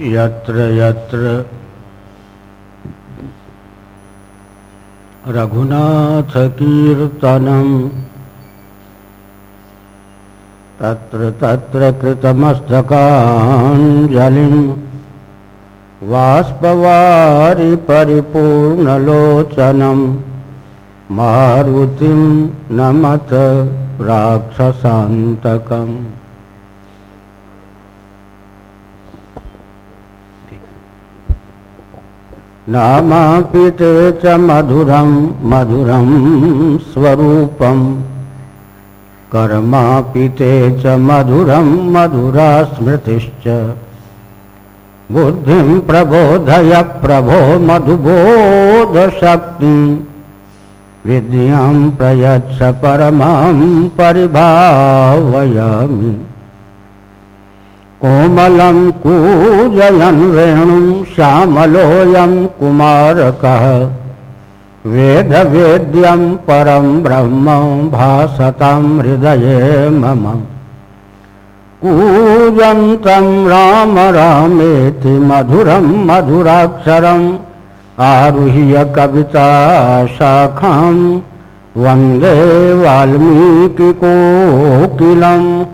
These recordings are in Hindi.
यत्र यत्र। रघुनाथकीर्तनम्। तत्र तत्र कृतमस्तकाञ्जलिम्। वाष्पवारि परिपूर्णलोचनम् मारुतिं नमत राक्षसान्तकम्। नामापिते च मधुरं मधुरं स्वरूपम् कर्मापिते च मधुरं मधुरा स्मृतिश्च। बुद्धिं प्रबोधय प्रभो मधुबोधशक्तिं। विद्यां प्रयच्छ परमां परिभावयामि कोमलं कूजयन् वेणुं श्यामलोऽयं कुमारकः। वेदवेद्यं परं ब्रह्म भासतां हृदये मम। कूजन्तं राम रामेति मधुरं मधुराक्षरम् आरुह्य कविता शाखां। वंदे वाल्मीकिकोकिलम्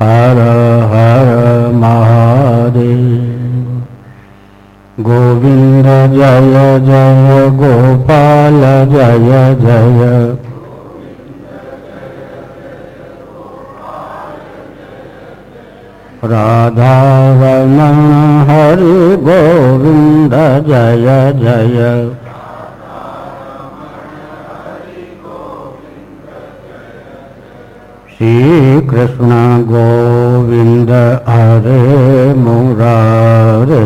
हर हर महादेव। गोविंद जय जय गोपाल जय जय। राधारमण हरि गोविंद जय जय श्री कृष्ण गोविंद हरे मुरारे।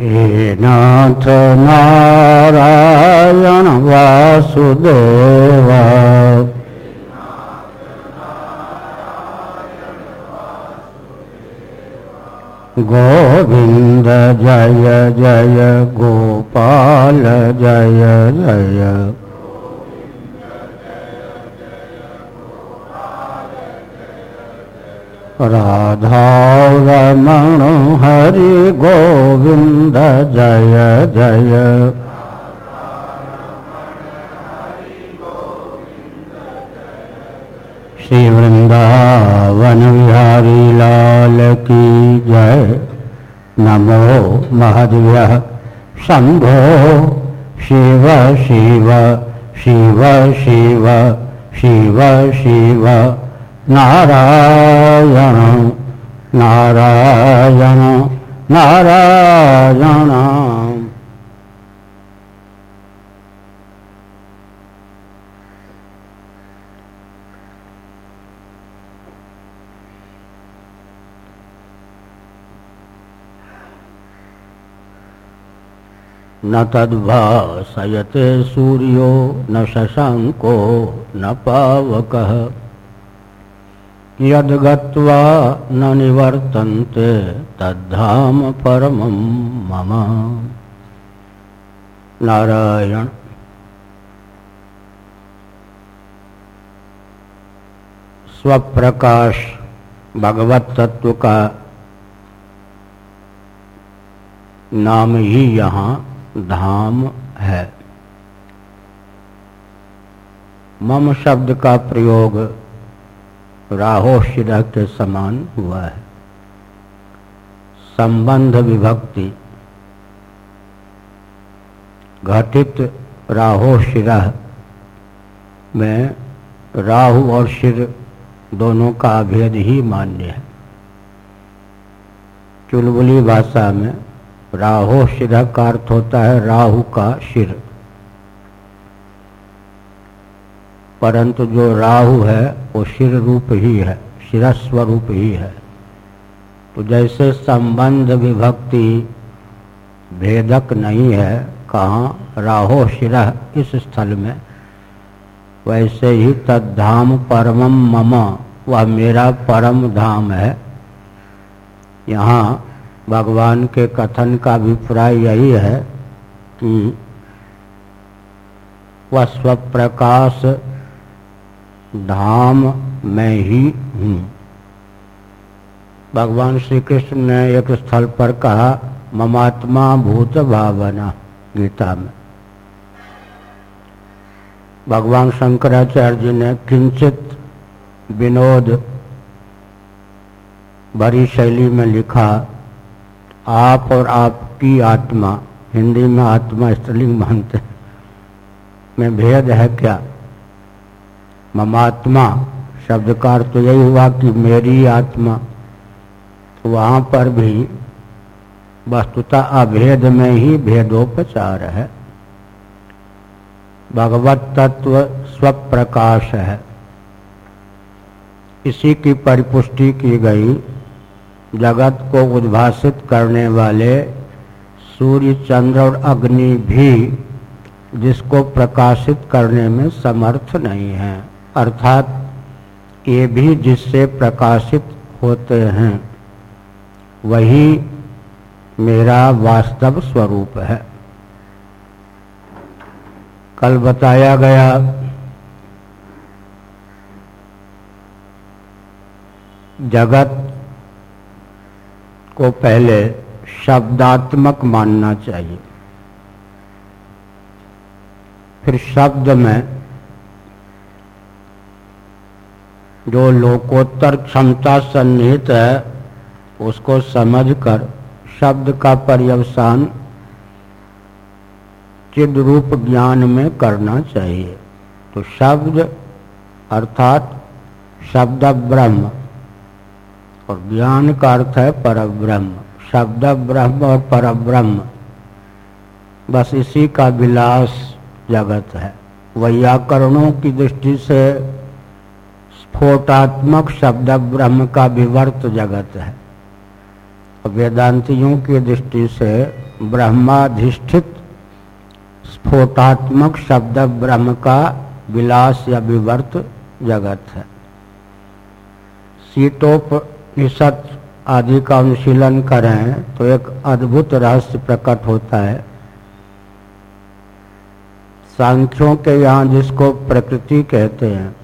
हे नाथ नारायण वासुदेवा। गोविंद जय जय गोपाल जय जय। राधा रमण हरि गोविंद जय जय श्री वृंदावन बिहारी लाल की जय नमो महदेव शंभो शिव शिव शिव शिव शिव शिव। नारायण नारायण नारायण न तद्भासयते सूर्यो न शशाङ्को न पावकः। यद्गत्वा न निवर्तन्ते तद्धाम परमं मम। नारायण। स्वप्रकाश भगवत तत्व का नाम ही यहाँ धाम है। मम शब्द का प्रयोग राहोशिरा के समान हुआ है। संबंध विभक्ति घटित राहो शिरा में राहु और शिर दोनों का अभेद ही मान्य है। चुलबुली भाषा में राहो शिरा का अर्थ होता है राहु का शिर परंतु जो राहु है, वो शिर रूप ही है शिरस्वरूप ही है। तो जैसे संबंध विभक्ति भेदक नहीं है, कहाँ राहो शिरा इस स्थल में, वैसे ही तद्धाम परमम मम, वह मेरा परम धाम है। यहाँ भगवान के कथन का अभिप्राय यही है कि वह स्वप्रकाश धाम में ही हूँ। भगवान श्री कृष्ण ने एक स्थल पर कहा, ममात्मा भूत भावना गीता में। भगवान शंकराचार्य जी ने किंचित विनोद भरी शैली में लिखा आप और आपकी आत्मा, हिंदी में आत्मा स्त्रीलिंग मानते हैं। में भेद है क्या? ममात्मा शब्द का तो यही हुआ कि मेरी आत्मा तो वहाँ पर भी वस्तुता अभेद में ही भेदोपचार है। भगवत तत्व स्वप्रकाश है। इसी की परिपुष्टि की गई। जगत को उद्भाषित करने वाले सूर्य, चंद्र और अग्नि भी जिसको प्रकाशित करने में समर्थ नहीं है। अर्थात ये भी जिससे प्रकाशित होते हैं, वही मेरा वास्तव स्वरूप है। कल बताया गया जगत को पहले शब्दात्मक मानना चाहिए। फिर शब्द में जो लोकोत्तर क्षमता सन्निहित है, उसको समझकर शब्द का पर्यवसान चिद रूप ज्ञान में करना चाहिए। तो शब्द अर्थात शब्द ब्रह्म और ज्ञान का अर्थ है पर ब्रह्म शब्द ब्रह्म और पर ब्रह्म बस इसी का विलास जगत है। वैयाकरणों की दृष्टि से स्फोटात्मक शब्द ब्रह्म का विवर्त जगत है। वेदांतियों की दृष्टि से ब्रह्माधिष्ठित स्फोटात्मक शब्द ब्रह्म का विलास या विवर्त जगत है। शीतोपनिषद आदि का अनुशीलन करें तो एक अद्भुत रहस्य प्रकट होता है। सांख्यों के यहाँ जिसको प्रकृति कहते हैं,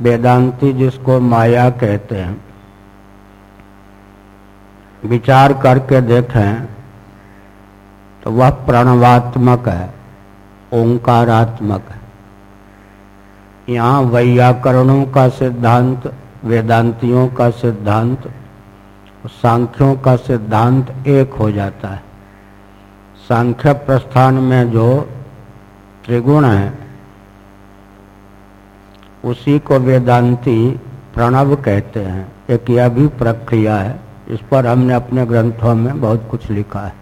वेदांति जिसको माया कहते हैं, विचार करके देखें तो वह प्रणवात्मक है, ओंकारात्मक है। यहाँ वैयाकरणों का सिद्धांत वेदांतियों का सिद्धांत सांख्यों का सिद्धांत एक हो जाता है। सांख्य प्रस्थान में जो त्रिगुण है, उसी को वेदांती प्रणव कहते हैं। एक यह भी प्रक्रिया है, इस पर हमने अपने ग्रंथों में बहुत कुछ लिखा है।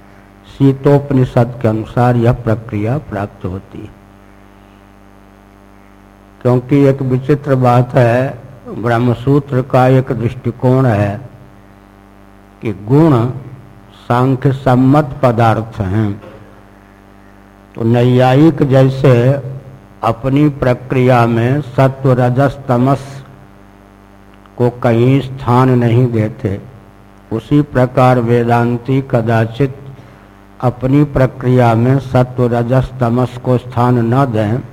शीतोपनिषद के अनुसार यह प्रक्रिया प्राप्त होती है। क्योंकि एक विचित्र बात है ब्रह्मसूत्र का एक दृष्टिकोण है कि गुण सांख्य सम्मत पदार्थ हैं। तो नैयायिक जैसे अपनी प्रक्रिया में सत्व रजस तमस को कहीं स्थान नहीं देते, उसी प्रकार वेदांती कदाचित अपनी प्रक्रिया में सत्व रजस तमस को स्थान न दें।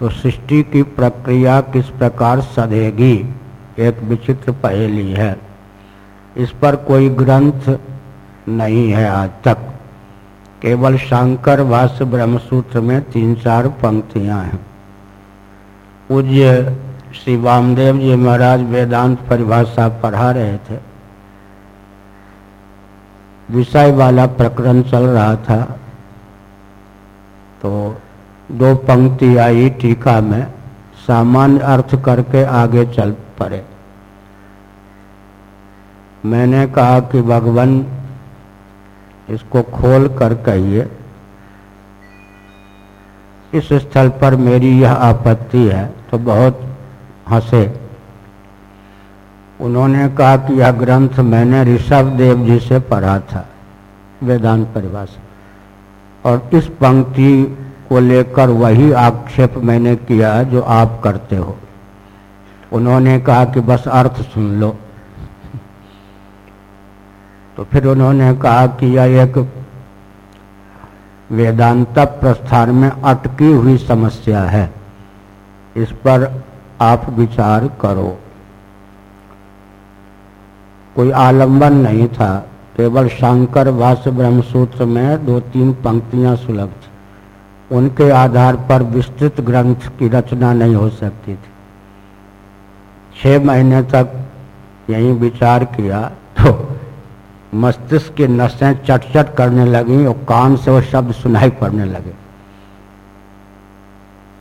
तो सृष्टि की प्रक्रिया किस प्रकार सधेगी? एक विचित्र पहेली है। इस पर कोई ग्रंथ नहीं है आज तक। केवल शंकर भाष्य ब्रह्मसूत्र में तीन चार पंक्तियाँ हैं। पूज्य श्री वामदेव जी महाराज वेदांत परिभाषा पढ़ा रहे थे। विषय वाला प्रकरण चल रहा था। तो दो पंक्ति आई टीका में, सामान्य अर्थ करके आगे चल पड़े। मैंने कहा कि भगवान इसको खोल कर कहिए, इस स्थल पर मेरी यह आपत्ति है तो बहुत हंसे। उन्होंने कहा कि यह ग्रंथ मैंने ऋषभ देव जी से पढ़ा था, वेदांत परिभाषा। और इस पंक्ति को लेकर वही आक्षेप मैंने किया जो आप करते हो। उन्होंने कहा कि बस अर्थ सुन लो। तो फिर उन्होंने कहा कि यह एक वेदांत प्रस्थान में अटकी हुई समस्या है। इस पर आप विचार करो। कोई आलंबन नहीं था। केवल शंकर भाष्य ब्रह्मसूत्र में दो तीन पंक्तियाँ सुलभ थी उनके आधार पर विस्तृत ग्रंथ की रचना नहीं हो सकती थी। छह महीने तक यही विचार किया तो मस्तिष्क की नसें चट चट करने लगी और कान से वो शब्द सुनाई पड़ने लगे।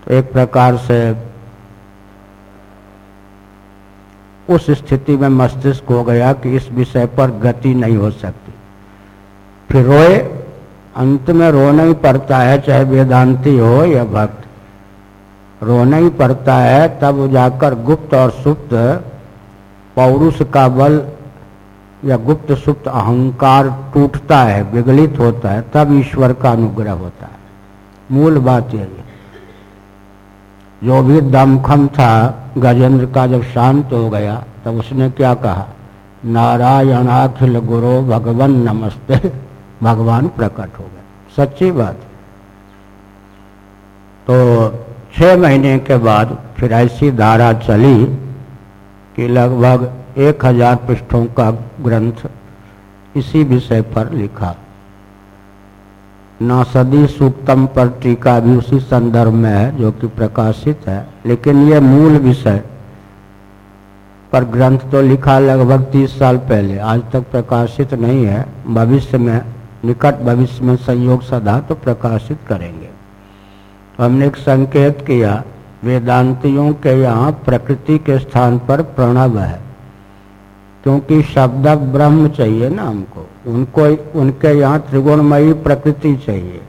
तो एक प्रकार से उस स्थिति में मस्तिष्क हो गया कि इस विषय पर गति नहीं हो सकती। फिर रोए अंत में रोना ही पड़ता है, चाहे वेदांती हो या भक्त। रोना ही पड़ता है, तब जाकर गुप्त और सुप्त, पौरुष का बल या गुप्त सुप्त अहंकार टूटता है, विगलित होता है, तब ईश्वर का अनुग्रह होता है। मूल बात यही जो भी दमखम था, गजेंद्र का जब शांत हो गया, तब उसने क्या कहा? नारायणाखिल गुरु भगवान नमस्ते। भगवान प्रकट हो गए। सच्ची बात। तो छह महीने के बाद फिर ऐसी धारा चली कि लगभग एक हज़ार पृष्ठों का ग्रंथ इसी विषय पर लिखा। नासदी सूक्तम पर टीका भी उसी संदर्भ में है जो कि प्रकाशित है, लेकिन यह मूल विषय पर ग्रंथ तो लिखा लगभग तीस साल पहले, आज तक प्रकाशित नहीं है। भविष्य में निकट भविष्य में संयोग सदा तो प्रकाशित करेंगे। हमने एक संकेत किया, वेदांतियों के यहाँ प्रकृति के स्थान पर प्रणव है। क्योंकि शब्द ब्रह्म चाहिए ना हमको। उनको, उनके यहाँ त्रिगुणमयी प्रकृति चाहिए।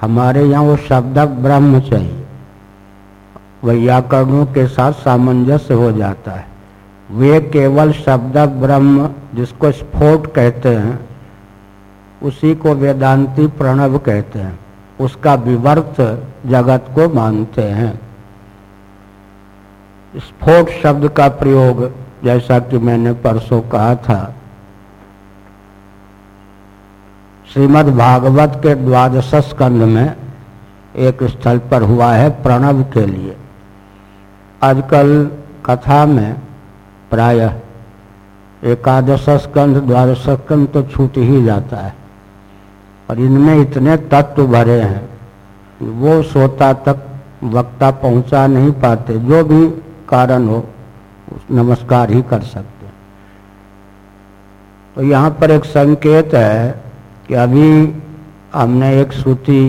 हमारे यहाँ वो शब्द ब्रह्म चाहिए। व्याकरणों के साथ सामंजस्य हो जाता है। वे केवल शब्द ब्रह्म जिसको स्फोट कहते हैं उसी को वेदांती प्रणव कहते हैं। उसका विवर्त जगत को मानते हैं। स्फोट शब्द का प्रयोग, जैसा कि मैंने परसों कहा था, श्रीमद् भागवत के द्वादश स्कंध में एक स्थल पर हुआ है प्रणव के लिए। आजकल कथा में प्रायः एकादश स्कंध, द्वादश स्कंध तो छूट ही जाता है। और इनमें इतने तत्व भरे हैं वो सोता तक वक्ता पहुँचा नहीं पाते, जो भी कारण हो नमस्कार ही कर सकते तो यहाँ पर एक संकेत है कि अभी हमने एक श्रुति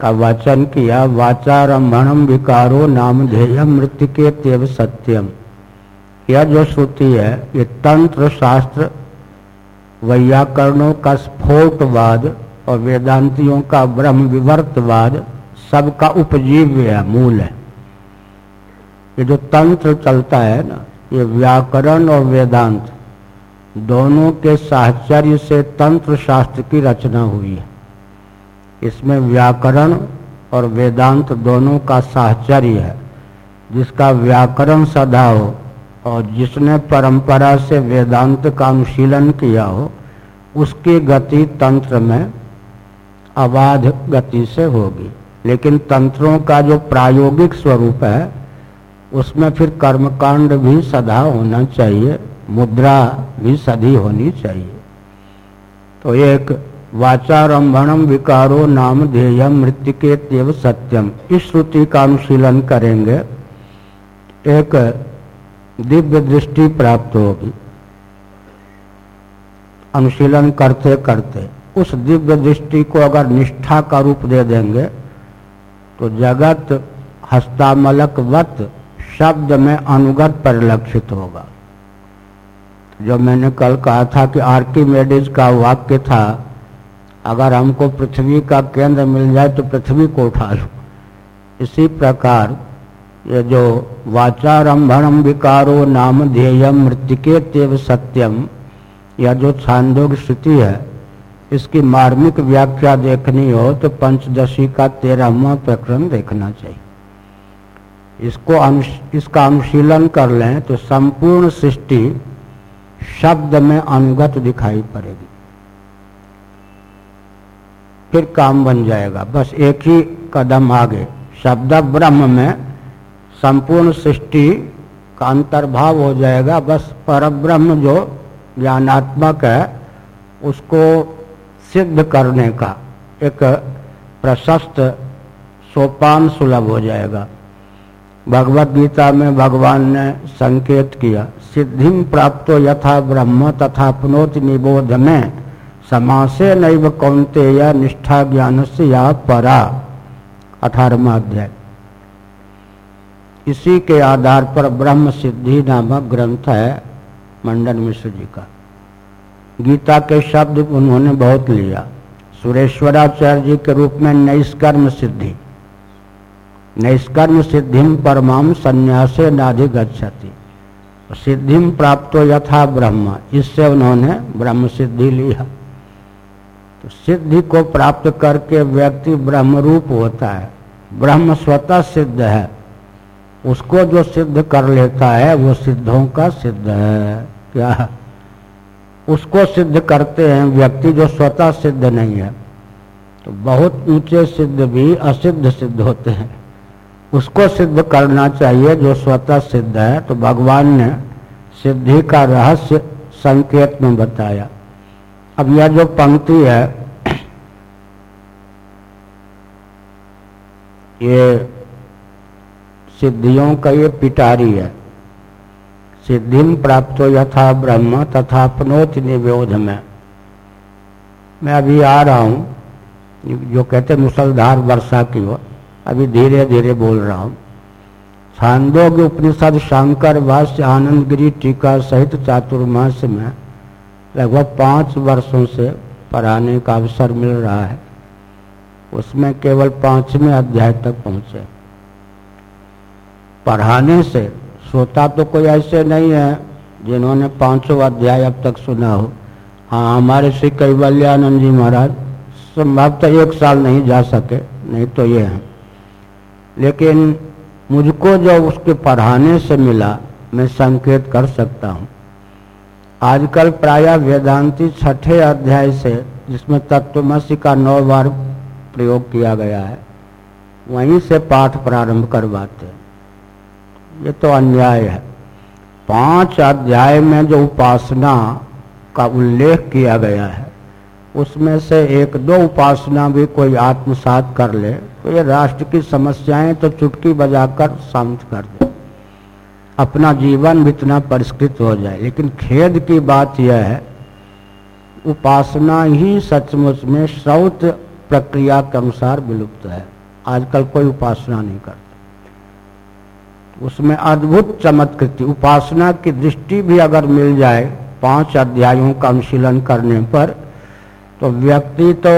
का वाचन किया वाचारम्भम विकारो नाम ध्येय मृत्यु के तेव सत्यम यह जो श्रुति है, ये तंत्र शास्त्र वैयाकरणों का स्फोटवाद और वेदांतियों का ब्रह्म विवर्तवाद सबका उपजीव्य है मूल है। ये जो तंत्र चलता है ना, ये व्याकरण और वेदांत, दोनों के साहचर्य से तंत्र शास्त्र की रचना हुई है। इसमें व्याकरण और वेदांत दोनों का साहचर्य है, जिसका व्याकरण सदा हो और जिसने परंपरा से वेदांत का अनुशीलन किया हो, उसकी गति तंत्र में अबाध गति से होगी। लेकिन तंत्रों का जो प्रायोगिक स्वरूप है, उसमें फिर कर्मकांड भी सदा होना चाहिए, मुद्रा भी सदी होनी चाहिए। तो एक वाचारंभणम विकारो नाम ध्येय मृत्यु के तेव सत्यम। इस श्रुति का अनुशीलन करेंगे। एक दिव्य दृष्टि प्राप्त होगी। अनुशीलन करते करते, उस दिव्य दृष्टि को अगर निष्ठा का रूप दे देंगे तो जगत हस्तामलकवत शब्द में अनुगत परिलक्षित होगा। जो मैंने कल कहा था कि आर्किमेडिज का वाक्य था, अगर हमको पृथ्वी का केंद्र मिल जाए तो पृथ्वी को उठा लो। इसी प्रकार ये जो वाचारंभम विकारो नाम ध्येयम मृतिके तेव सत्यम यह जो छांदोग स्थिति है। इसकी मार्मिक व्याख्या देखनी हो तो पंचदशी का तेरहवा प्रकरण देखना चाहिए। इसको इसका अनुशीलन कर लें तो संपूर्ण सृष्टि शब्द में अनुगत दिखाई पड़ेगी। फिर काम बन जाएगा। बस एक ही कदम आगे। शब्द ब्रह्म में संपूर्ण सृष्टि का अंतर्भाव हो जाएगा। बस पर ब्रह्म जो ज्ञानात्मक है, उसको सिद्ध करने का एक प्रशस्त, सोपान सुलभ हो जाएगा। भगवत गीता में भगवान ने संकेत किया, सिद्धि प्राप्त यथा ब्रह्म तथा पुनोति निबोध में समासे नैव कौनते या निष्ठा ज्ञान से या परा। अठारहवा अध्याय। इसी के आधार पर ब्रह्म सिद्धि नामक ग्रंथ है मंडन मिश्र जी का। गीता के शब्द उन्होंने बहुत लिया। सुरेश्वराचार्य जी के रूप में नैष्कर्म सिद्धि। नैष्कर्म सिद्धि परमाम संन्यासे नाधिगछति सिद्धि प्राप्त यथा ब्रह्म, इससे उन्होंने ब्रह्म सिद्धि लिया। तो सिद्धि को प्राप्त करके व्यक्ति ब्रह्म रूप होता है। ब्रह्म स्वतः सिद्ध है। उसको जो सिद्ध कर लेता है, वो सिद्धों का सिद्ध है। क्या? उसको सिद्ध करते हैं व्यक्ति जो स्वतः सिद्ध नहीं है। तो बहुत ऊँचे सिद्ध भी असिद्ध सिद्ध होते हैं। उसको सिद्ध करना चाहिए जो स्वतः सिद्ध है। तो भगवान ने सिद्धि का रहस्य संकेत में बताया। अब यह जो पंक्ति है, ये सिद्धियों का ये पिटारी है। सिद्धि प्राप्त यथा ब्रह्म तथा पनोत निवेद में। मैं अभी आ रहा हूँ, जो कहते मुसलधार वर्षा की हो अभी धीरे धीरे बोल रहा हूँ। छांदोग्य उपनिषद शंकर भाष्य आनंद गिरी टीका सहित चातुर्मास में लगभग पाँच वर्षों से पढ़ाने का अवसर मिल रहा है। उसमें केवल पाँचवें अध्याय तक पहुँचे। पढ़ाने से श्रोता तो कोई ऐसे नहीं है जिन्होंने पाँचों अध्याय अब तक सुना हो। हाँ हमारे श्री कैवल्यानंद जी महाराज संभवतः एक साल नहीं जा सके, नहीं तो ये है। लेकिन मुझको जो उसके पढ़ाने से मिला, मैं संकेत कर सकता हूँ। आजकल प्राय वेदांती छठे अध्याय से, जिसमें तत्वमसी का नौ बार प्रयोग किया गया है, वहीं से पाठ प्रारंभ करवाते ये तो अन्याय है। पाँच अध्याय में जो उपासना का उल्लेख किया गया है, उसमें से एक दो उपासना भी कोई आत्मसात कर ले तो ये राष्ट्र की समस्याएँ तो चुटकी बजाकर शांत कर दे। अपना जीवन भी इतना परिष्कृत हो जाए। लेकिन खेद की बात यह है, उपासना ही सचमुच में श्रौत प्रक्रिया के अनुसार विलुप्त है। आजकल कोई उपासना नहीं करता। उसमें अद्भुत चमत्कृति, उपासना की दृष्टि भी अगर मिल जाए पाँच अध्यायों का अनुशीलन करने पर तो व्यक्ति तो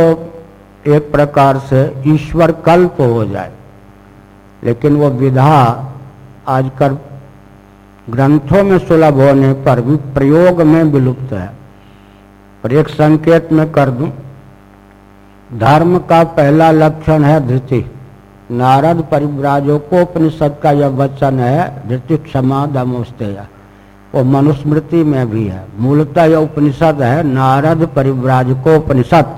एक प्रकार से ईश्वर कल्प हो जाए। लेकिन वो विधा आजकल ग्रंथों में सुलभ होने पर भी प्रयोग में विलुप्त है। पर एक संकेत में कर दूँ, धर्म का पहला लक्षण है धृति। नारद परिव्राजोकोपनिषद का यह वचन है धृति क्षमा दमोस्तेया वो मनुस्मृति में भी है। मूलतः यह उपनिषद है, नारद परिव्राज को उपनिषद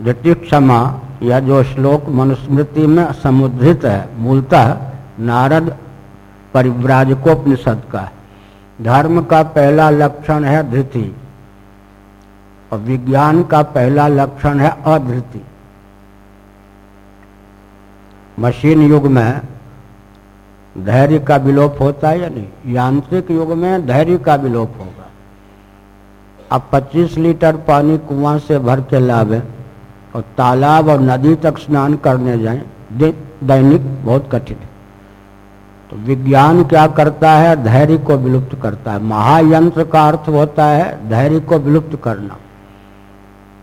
द्वितीय क्षमा यह जो श्लोक मनुस्मृति में समुद्रित है, मूलतः नारद परिव्राज को उपनिषद का धर्म का पहला लक्षण है धृति, और विज्ञान का पहला लक्षण है अधृति। मशीन युग में धैर्य का विलोप होता है या नहीं? यांत्रिक युग में धैर्य का विलोप होगा। अब 25 लीटर पानी कुआँ से भर के लावे और तालाब और नदी तक स्नान करने जाएँ दैनिक बहुत कठिन है। तो विज्ञान क्या करता है? धैर्य को विलुप्त करता है। महायंत्र का अर्थ होता है धैर्य को विलुप्त करना।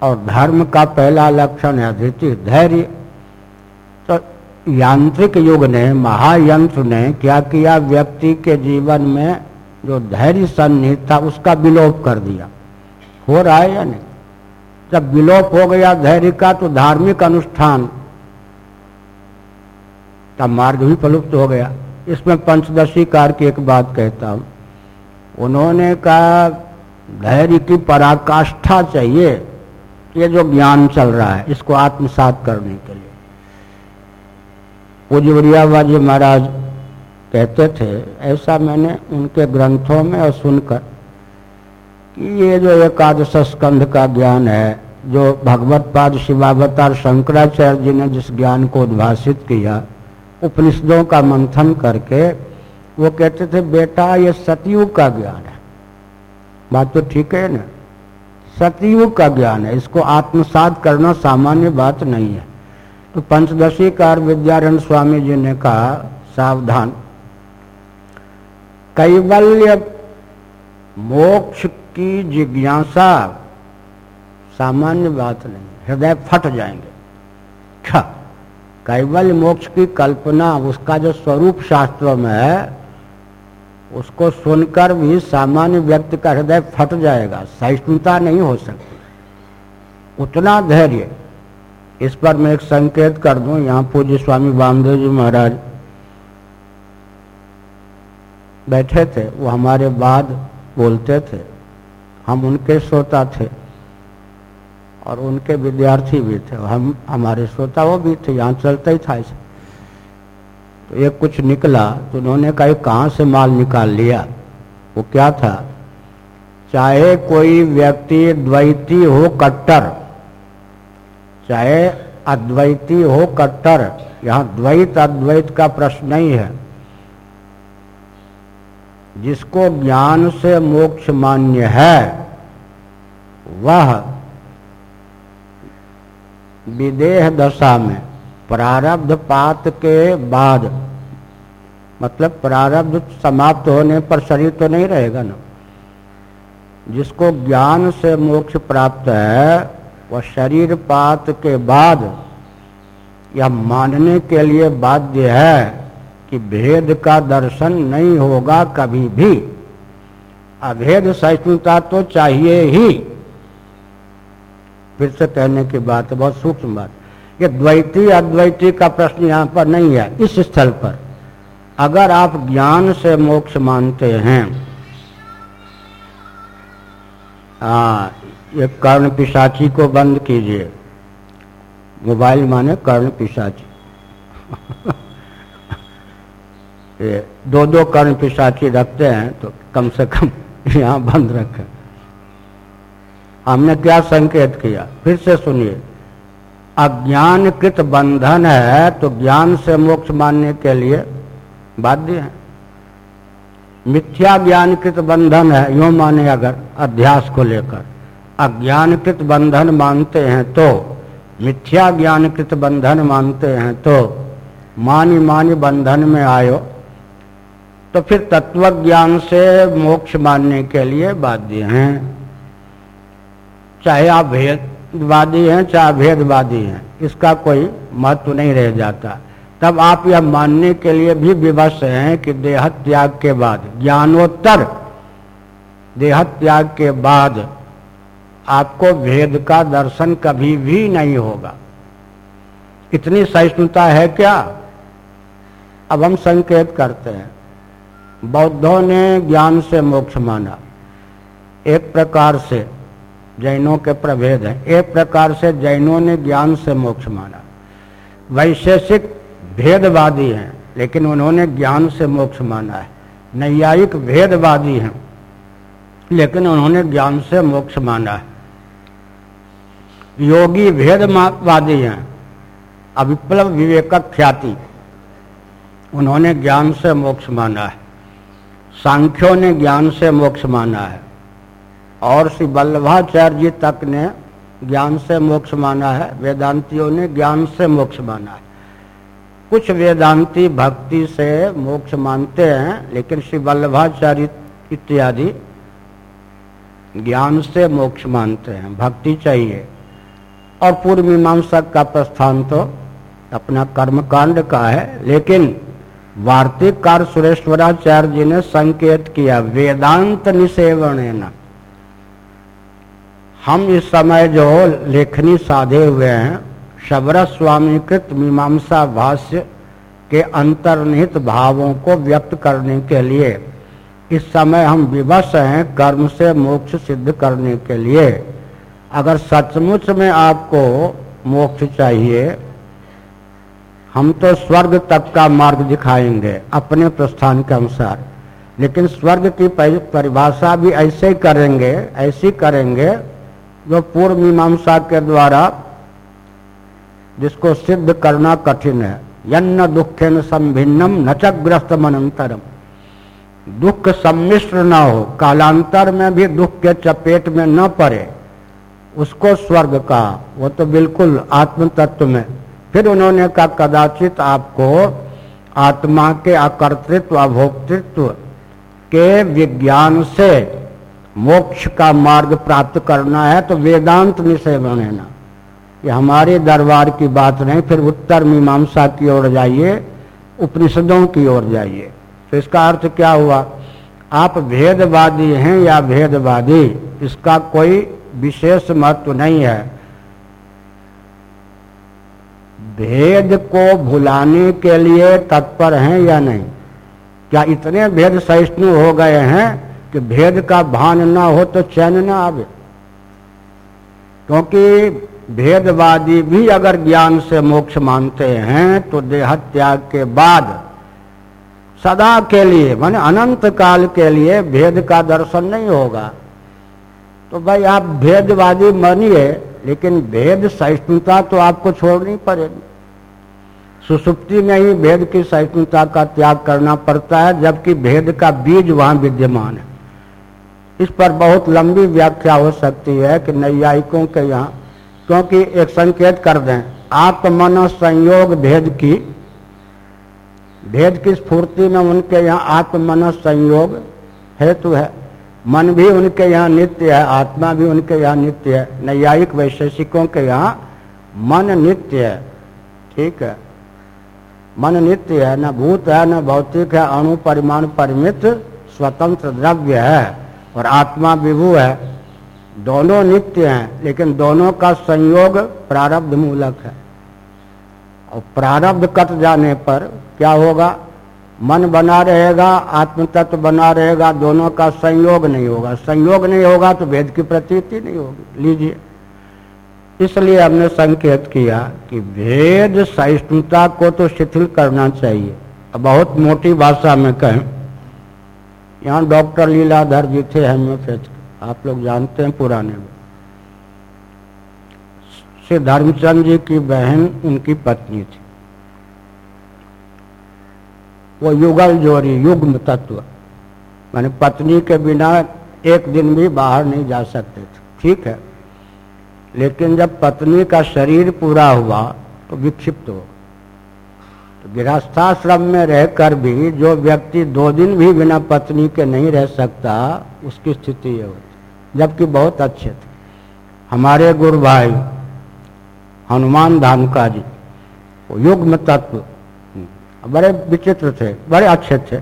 और धर्म का पहला लक्षण है धृति धैर्य यांत्रिक युग ने, महायंत्र ने क्या किया? व्यक्ति के जीवन में जो धैर्य सन्निहित था, उसका विलोप कर दिया। हो रहा है या नहीं? जब विलोप हो गया धैर्य का तो धार्मिक अनुष्ठान का मार्ग भी प्रलुप्त हो गया। इसमें पंचदशी कार की एक बात कहता हूँ। उन्होंने कहा, धैर्य की पराकाष्ठा चाहिए, ये जो ज्ञान चल रहा है, इसको आत्मसात करने के लिए। पूज्य जी महाराज कहते थे, ऐसा मैंने उनके ग्रंथों में और सुनकर कि ये जो एकादश स्कंध का ज्ञान है, जो भगवत पाद शिवावतार शंकराचार्य जी ने जिस ज्ञान को उद्भाषित किया, उपनिषदों का मंथन करके, वो कहते थे, बेटा, ये सतयुग का ज्ञान है। बात तो ठीक है ना? सतयुग का ज्ञान है, इसको आत्मसात करना सामान्य बात नहीं है। तो पंचदशी कार विद्यारण स्वामी जी ने कहा, सावधान। कैवल्य मोक्ष की जिज्ञासा सामान्य बात नहीं, हृदय फट जाएँगे। क्या कैवल्य मोक्ष की कल्पना उसका जो स्वरूप शास्त्रों में है, उसको सुनकर भी सामान्य व्यक्ति का हृदय फट जाएगा, सहिष्णुता नहीं हो सकती। उतना धैर्य इस पर मैं एक संकेत कर दूँ, यहाँ पूज्य स्वामी वामदेव जी महाराज बैठे थे, वो हमारे बाद बोलते थे। हम उनके श्रोता थे और उनके विद्यार्थी भी थे। हम, हमारे श्रोता वो भी थे, यहाँ चलता ही था इसे तो ये कुछ निकला तो उन्होंने कहा कहाँ से माल निकाल लिया? वो क्या था? चाहे कोई व्यक्ति द्वैती हो कट्टर चाहे अद्वैती हो कट्टर, यहाँ द्वैत अद्वैत का प्रश्न नहीं है। जिसको ज्ञान से मोक्ष मान्य है, वह विदेह दशा में, प्रारब्ध पात के बाद मतलब प्रारब्ध समाप्त होने पर शरीर तो नहीं रहेगा ना। जिसको ज्ञान से मोक्ष प्राप्त है वह शरीर पात के बाद यह मानने के लिए बाध्य है कि भेद का दर्शन नहीं होगा कभी भी। अभेद सहिष्णुता तो चाहिए ही। फिर से कहने की बात है बहुत सूक्ष्म बात। ये द्वैती अद्वैती का प्रश्न यहाँ पर नहीं है इस स्थल पर। अगर आप ज्ञान से मोक्ष मानते हैं आ, ये कर्ण पिशाची को बंद कीजिए। मोबाइल माने कर्ण पिशाची। ये दो दो कर्ण पिशाची रखते हैं तो कम से कम यहाँ बंद रखें। हमने क्या संकेत किया? फिर से सुनिए। अज्ञान कृत बंधन है तो ज्ञान से मोक्ष मानने के लिए बाध्य है। मिथ्या ज्ञान कृत बंधन है, यो माने अगर अध्यास को लेकर। अज्ञान कृत बंधन मानते हैं तो मिथ्या ज्ञानकृत बंधन मानते हैं तो मानी मानी बंधन में आयो। तो फिर तत्व ज्ञान से मोक्ष मानने के लिए बाध्य हैं। चाहे आप भेदवादी हैं, चाहे भेदवादी हैं, इसका कोई महत्व नहीं रह जाता। तब आप यह मानने के लिए भी विवश हैं कि देह त्याग के बाद, ज्ञानोत्तर, देह त्याग के बाद आपको भेद का दर्शन कभी भी नहीं होगा। इतनी सहिष्णुता है क्या? अब हम संकेत करते हैं। बौद्धों ने ज्ञान से मोक्ष माना। एक प्रकार से जैनों के प्रभेद हैं। एक प्रकार से जैनों ने ज्ञान से मोक्ष माना। वैशेषिक भेदवादी हैं, लेकिन उन्होंने ज्ञान से मोक्ष माना है। नैयायिक भेदवादी हैं, लेकिन उन्होंने ज्ञान से मोक्ष माना है। योगी भेदवादी हैं। अविप्लव विवेक ख्याति। उन्होंने ज्ञान से मोक्ष माना है। सांख्यों ने ज्ञान से मोक्ष माना है। और श्री वल्लभाचार्य जी तक ने ज्ञान से मोक्ष माना है। वेदांतियों ने ज्ञान से मोक्ष माना है। कुछ वेदांती भक्ति से मोक्ष मानते हैं, लेकिन श्री वल्लभाचार्य इत्यादि ज्ञान से मोक्ष मानते हैं। भक्ति चाहिए। और पूर्व मीमांसक का प्रस्थान तो अपना कर्मकांड का है, लेकिन वार्तिककार सुरेश्वराचार्य जी ने संकेत किया, वेदांत निसेवण हम इस समय जो लेखनी साधे हुए हैं शबर स्वामी कृत मीमांसा भाष्य के अंतर्निहित भावों को व्यक्त करने के लिए, इस समय हम विवश हैं कर्म से मोक्ष सिद्ध करने के लिए। अगर सचमुच में आपको मोक्ष चाहिए, हम तो स्वर्ग तक का मार्ग दिखाएँगे अपने प्रस्थान के अनुसार। लेकिन स्वर्ग की परिभाषा भी ऐसे ही करेंगे, ऐसी करेंगे, जो पूर्व मीमांसा के द्वारा जिसको सिद्ध करना कठिन है। यन्न दुखेन संभिन्नम नचग्रस्त मनंतरम दुख सम्मिश्र न हो, कालांतर में भी दुख के चपेट में न पड़े। उसको स्वर्ग कहा वो तो बिल्कुल आत्म तत्व में। फिर उन्होंने कहा, कदाचित आपको आत्मा के अकर्तृत्व, अभोक्तृत्व के विज्ञान से मोक्ष का मार्ग प्राप्त करना है तो वेदांत निश्चय बनेना ये हमारे दरबार की बात नहीं, फिर उत्तर मीमांसा की ओर जाइए, उपनिषदों की ओर जाइए। तो इसका अर्थ क्या हुआ? आप भेदवादी हैं या भेदवादी? इसका कोई विशेष महत्व नहीं है। भेद को भुलाने के लिए तत्पर हैं या नहीं? क्या इतने भेद सहिष्णु हो गए हैं कि भेद का भान ना हो तो चैन ना आवे? क्योंकि भेदवादी भी अगर ज्ञान से मोक्ष मानते हैं तो देह त्याग के बाद सदा के लिए, माने अनंत काल के लिए भेद का दर्शन नहीं होगा। तो भाई, आप भेदवादी मानिए, लेकिन भेद सहिष्णुता तो आपको छोड़नी पड़ेगी सुसुप्ति में ही भेद की सहिष्णुता का त्याग करना पड़ता है, जबकि भेद का बीज वहाँ विद्यमान है। इस पर बहुत लंबी व्याख्या हो सकती है कि नैयायिकों के यहाँ, क्योंकि एक संकेत कर दें, आत्मन संयोग भेद की भेद की स्फूर्ति में उनके यहाँ आत्मन संयोग हेतु है। मन भी उनके यहाँ नित्य है, आत्मा भी उनके यहाँ नित्य है, नैयायिक वैशेषिकों के यहाँ मन नित्य है, ठीक है? मन नित्य है, न भूत है, न भौतिक है, अणु परिमाण परिमित स्वतंत्र द्रव्य है, और आत्मा विभु है। दोनों नित्य हैं, लेकिन दोनों का संयोग प्रारब्ध मूलक है। और प्रारब्ध कट जाने पर क्या होगा? मन बना रहेगा आत्म तत्व बना रहेगा, दोनों का संयोग नहीं होगा। संयोग नहीं होगा तो वेद की प्रतीति नहीं होगी। लीजिए। इसलिए हमने संकेत किया कि भेद सहिष्णुता को तो शिथिल करना चाहिए। बहुत मोटी भाषा में कहें, यहाँ डॉक्टर लीलाधर जी थे हेम्योपैथ आप लोग जानते हैं पुराने में। श्री धर्मचंद जी की बहन, उनकी पत्नी थी। वो युगल जोड़ी युग्म तत्व। मैंने पत्नी के बिना एक दिन भी बाहर नहीं जा सकते थे। ठीक है? लेकिन जब पत्नी का शरीर पूरा हुआ तो विक्षिप्त हो तो गृहस्थाश्रम में रहकर भी जो व्यक्ति दो दिन भी बिना पत्नी के नहीं रह सकता, उसकी स्थिति ये होती जबकि बहुत अच्छे थे। हमारे गुरु भाई, हनुमान धानुका जी, वो युग्म तत्व बड़े विचित्र थे, बड़े अच्छे थे।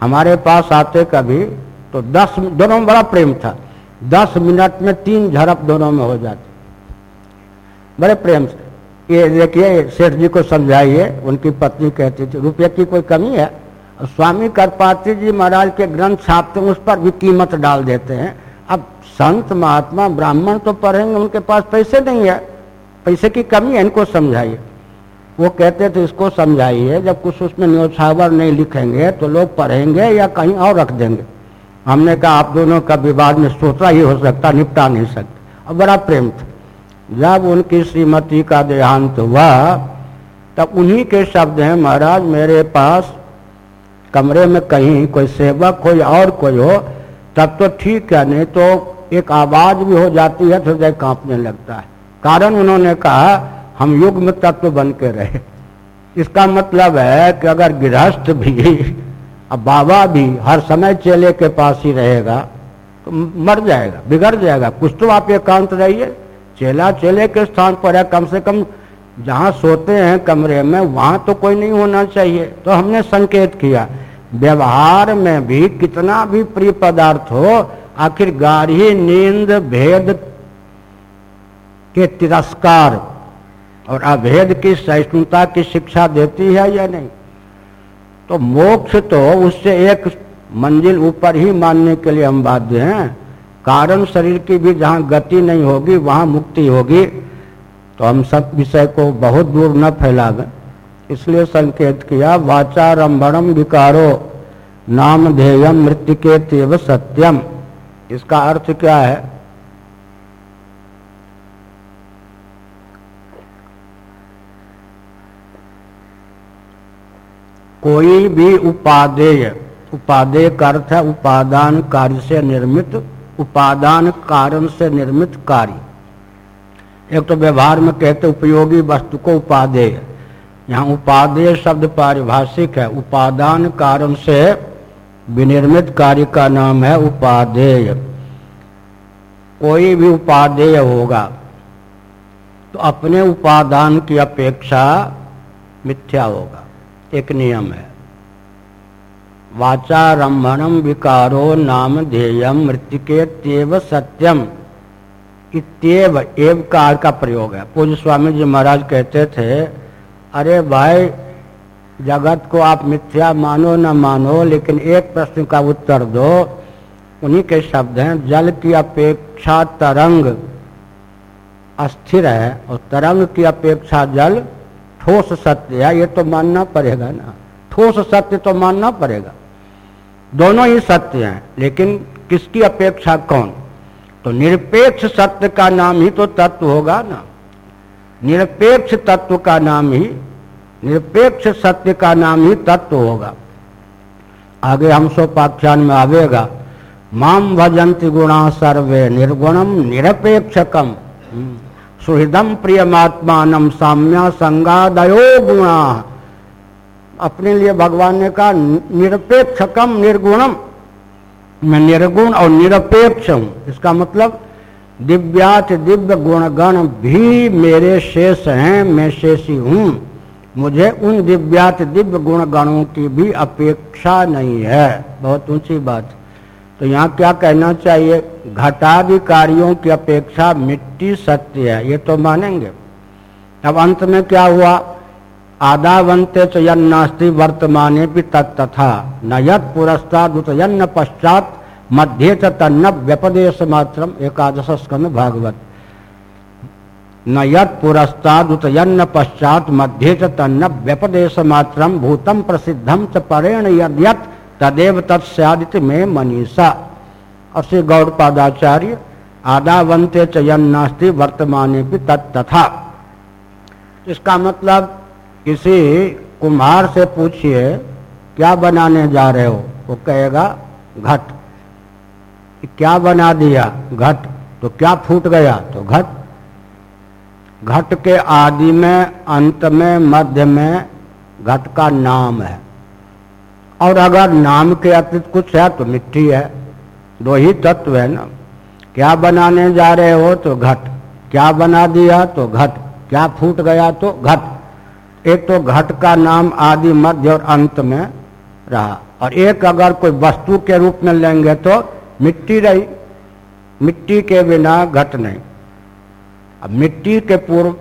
हमारे पास आते कभी तो दस, दोनों में बड़ा प्रेम था। दस मिनट में तीन झड़प दोनों में हो जाती। बड़े प्रेम से ये देखिए, सेठ जी को समझाइए, उनकी पत्नी कहती थी, रुपये की कोई कमी है? स्वामी करपात्री जी महाराज के ग्रंथ छापते उस पर भी कीमत डाल देते हैं। अब संत महात्मा ब्राह्मण तो पढ़ेंगे, उनके पास पैसे नहीं है। पैसे की कमी है, इनको समझाइए। वो कहते थे, इसको समझाइए, जब कुछ उसमें न्योछावर नहीं लिखेंगे तो लोग पढ़ेंगे या कहीं और रख देंगे. हमने कहा, आप दोनों का विवाद में सोचा ही हो सकता, निपटा नहीं सकते। अब बड़ा प्रेम था। जब उनकी श्रीमती का देहांत हुआ, तब उन्हीं के शब्द हैं, महाराज, मेरे पास कमरे में कहीं कोई सेवक या और कोई हो, तब तो ठीक है, नहीं तो एक आवाज़ भी हो जाती है तो हृदय कांपने लगता है। कारण उन्होंने कहा हम युग में तत्व बन के रहे। इसका मतलब है कि अगर गृहस्थ भी, अब बाबा भी हर समय चेले के पास ही रहेगा तो मर जाएगा, बिगड़ जाएगा। कुछ तो आप एकांत रहिए। चेला चेले के स्थान पर है, कम से कम जहाँ सोते हैं कमरे में, वहाँ तो कोई नहीं होना चाहिए। तो हमने संकेत किया, व्यवहार में भी कितना भी प्रिय पदार्थ हो, आखिर गाढ़ी नींद भेद के तिरस्कार और अभेद की सहिष्णुता की शिक्षा देती है या नहीं? तो मोक्ष तो उससे एक मंजिल ऊपर ही मानने के लिए हम बाध्य हैं। कारण शरीर की भी जहाँ गति नहीं होगी, वहाँ मुक्ति होगी। तो हम सब विषय को बहुत दूर न फैला गए इसलिए संकेत किया वाचारंभम विकारो, नाम ध्येयम मृत्यु के तेव सत्यम। इसका अर्थ क्या है? कोई भी उपादेय उपादेय का अर्थ है, उपादान कार्य से निर्मित, उपादान कारण से निर्मित कार्य। एक तो व्यवहार में कहते उपयोगी वस्तु को उपादेय। यहाँ उपादेय शब्द पारिभाषिक है। उपादान कारण से विनिर्मित कार्य का नाम है उपादेय। कोई भी उपादेय होगा तो अपने उपादान की अपेक्षा मिथ्या होगा। एक नियम है। वाचारंभनम विकारो नाम ध्येयम मृतिके तेव सत्यम इतव एव कार का प्रयोग है। पूज्य स्वामी जी महाराज कहते थे, अरे भाई, जगत को आप मिथ्या मानो न मानो, लेकिन एक प्रश्न का उत्तर दो। उन्हीं के शब्द हैं, जल की अपेक्षा तरंग अस्थिर है और तरंग की अपेक्षा जल ठोस सत्य। है ये तो मानना पड़ेगा ना। ठोस सत्य तो मानना पड़ेगा। दोनों ही सत्य हैं, लेकिन किसकी अपेक्षा कौन? तो निरपेक्ष सत्य का नाम ही तो तत्व होगा ना। निरपेक्ष तत्व का नाम ही, निरपेक्ष सत्य का नाम ही तत्व होगा। आगे हम सोपाख्यान में आवेगा, माम भजंति गुणा सर्वे निर्गुणम निरपेक्षकम। हम्म। सुहृदम प्रियमात्मान साम्या संगादयो गुणा। अपने लिए भगवान ने कहा निरपेक्षकम, निर्गुणम। मैं निर्गुण और निरपेक्ष हूँ। इसका मतलब दिव्यात दिव्य गुणगण भी मेरे शेष हैं, मैं शेषी हूँ। मुझे उन दिव्यात दिव्य गुण गणों की भी अपेक्षा नहीं है। बहुत ऊँची बात। तो यहाँ क्या कहना चाहिए? घटाधिकारियों की अपेक्षा मिट्टी सत्य है, ये तो मानेंगे। अब अंत में क्या हुआ? आदावंते च यन्नास्ति वर्तमाने भी तत्तथा न यत पुरस्ताद यन्न पश्चात, मध्य च तन्न व्यपदेश एकादश स्कंद भागवत। न यत पुरस्ताद यन्न पश्चात, मध्य च तन्न व्यपदेश मात्रम भूतम प्रसिद्धम च परेण यद्यत तदेव तत्स्यादित में मनीषा। और श्री गौड़पादाचार्य आदावंते च यन्नास्ति वर्तमाने भी तत्तथा इसका मतलब किसी कुम्हार से पूछिए, क्या बनाने जा रहे हो? वो कहेगा, घट। क्या बना दिया? घट। तो क्या फूट गया? तो घट। घट के आदि में, अंत में, मध्य में घट का नाम है। और अगर नाम के अतिरिक्त कुछ है तो मिट्टी है। दो ही तत्व है ना। क्या बनाने जा रहे हो तो घट। क्या बना दिया तो घट। क्या फूट गया तो घट। एक तो घट का नाम आदि मध्य और अंत में रहा। और एक अगर कोई वस्तु के रूप में लेंगे तो मिट्टी रही। मिट्टी के बिना घट नहीं। अब मिट्टी के पूर्व,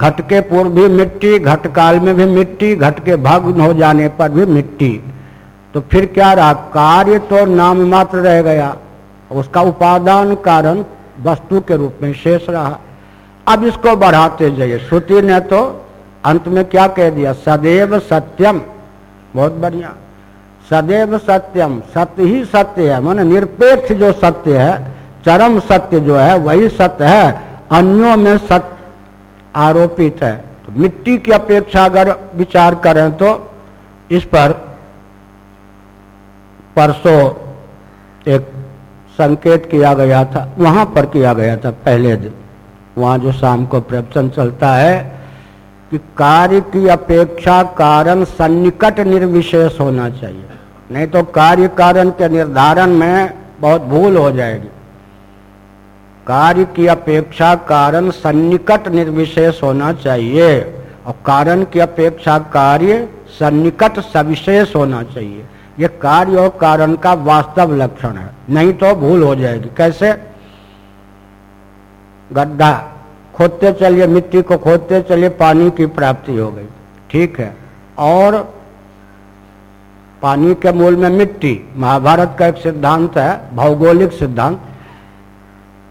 घट के पूर्व भी मिट्टी, घट काल में भी मिट्टी, घट के भग्न हो जाने पर भी मिट्टी। तो फिर क्या रहा? कार्य तो नाम मात्र रह गया। उसका उपादान कारण वस्तु के रूप में शेष रहा। अब इसको बढ़ाते जाइए। श्रुति ने तो अंत में क्या कह दिया? सदैव सत्यम। बहुत बढ़िया। सदैव सत्यम। सत्य ही सत्य है। मान निरपेक्ष जो सत्य है, चरम सत्य जो है, वही सत्य है। अन्यों में सत्य आरोपित है। तो मिट्टी की अपेक्षा अगर विचार करें तो इस पर परसों एक संकेत किया गया था, वहाँ पर किया गया था पहले दिन। वहाँ जो शाम को प्रवचन चलता है कि कार्य की अपेक्षा कारण सन्निकट निर्विशेष होना चाहिए। नहीं तो कार्य कारण के निर्धारण में बहुत भूल हो जाएगी। कार्य की अपेक्षा कारण सन्निकट निर्विशेष होना चाहिए और कारण की अपेक्षा कार्य सन्निकट सविशेष होना चाहिए। ये कार्य और कारण का वास्तव लक्षण है। नहीं तो भूल हो जाएगी। कैसे? गड्ढा। खोदते चलिए, मिट्टी को खोदते चलिए, पानी की प्राप्ति हो गई। ठीक है। और पानी के मूल में मिट्टी। महाभारत का एक सिद्धांत है, भौगोलिक सिद्धांत।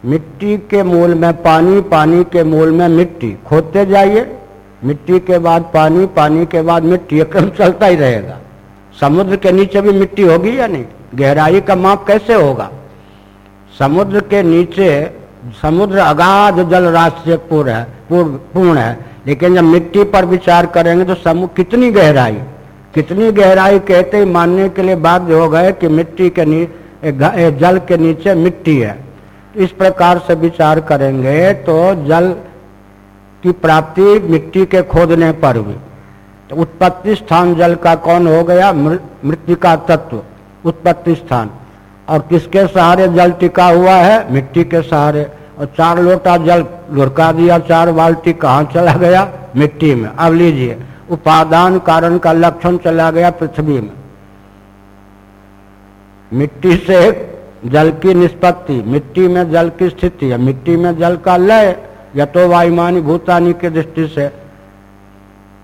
मिट्टी के मूल में पानी पानी के मूल में मिट्टी। खोदते जाइए। मिट्टी के बाद पानी पानी के बाद मिट्टी। क्रम चलता ही रहेगा। समुद्र के नीचे भी मिट्टी होगी या नहीं? गहराई का माप कैसे होगा? समुद्र के नीचे, समुद्र अगाध जल राशि से पूर्ण है पूर्ण है, लेकिन जब मिट्टी पर विचार करेंगे तो समुद्र कितनी गहराई? कितनी गहराई कहते ही मानने के लिए बाध्य हो गए कि मिट्टी के नीचे जल के नीचे मिट्टी है। इस प्रकार से विचार करेंगे तो जल की प्राप्ति मिट्टी के खोदने पर भी तो उत्पत्ति स्थान जल का कौन हो गया? मृत्यु का तत्व, उत्पत्ति स्थान। और किसके सहारे जल टिका हुआ है? मिट्टी के सहारे। और चार लोटा जल लुढ़का दिया, चार बाल्टी कहाँ चला गया? मिट्टी में। अब लीजिए, उपादान कारण का लक्षण चला गया पृथ्वी में। मिट्टी से जल की निष्पत्ति, मिट्टी में जल की स्थिति। है मिट्टी में जल का लय, या तो वायुमानी भूतानी की दृष्टि से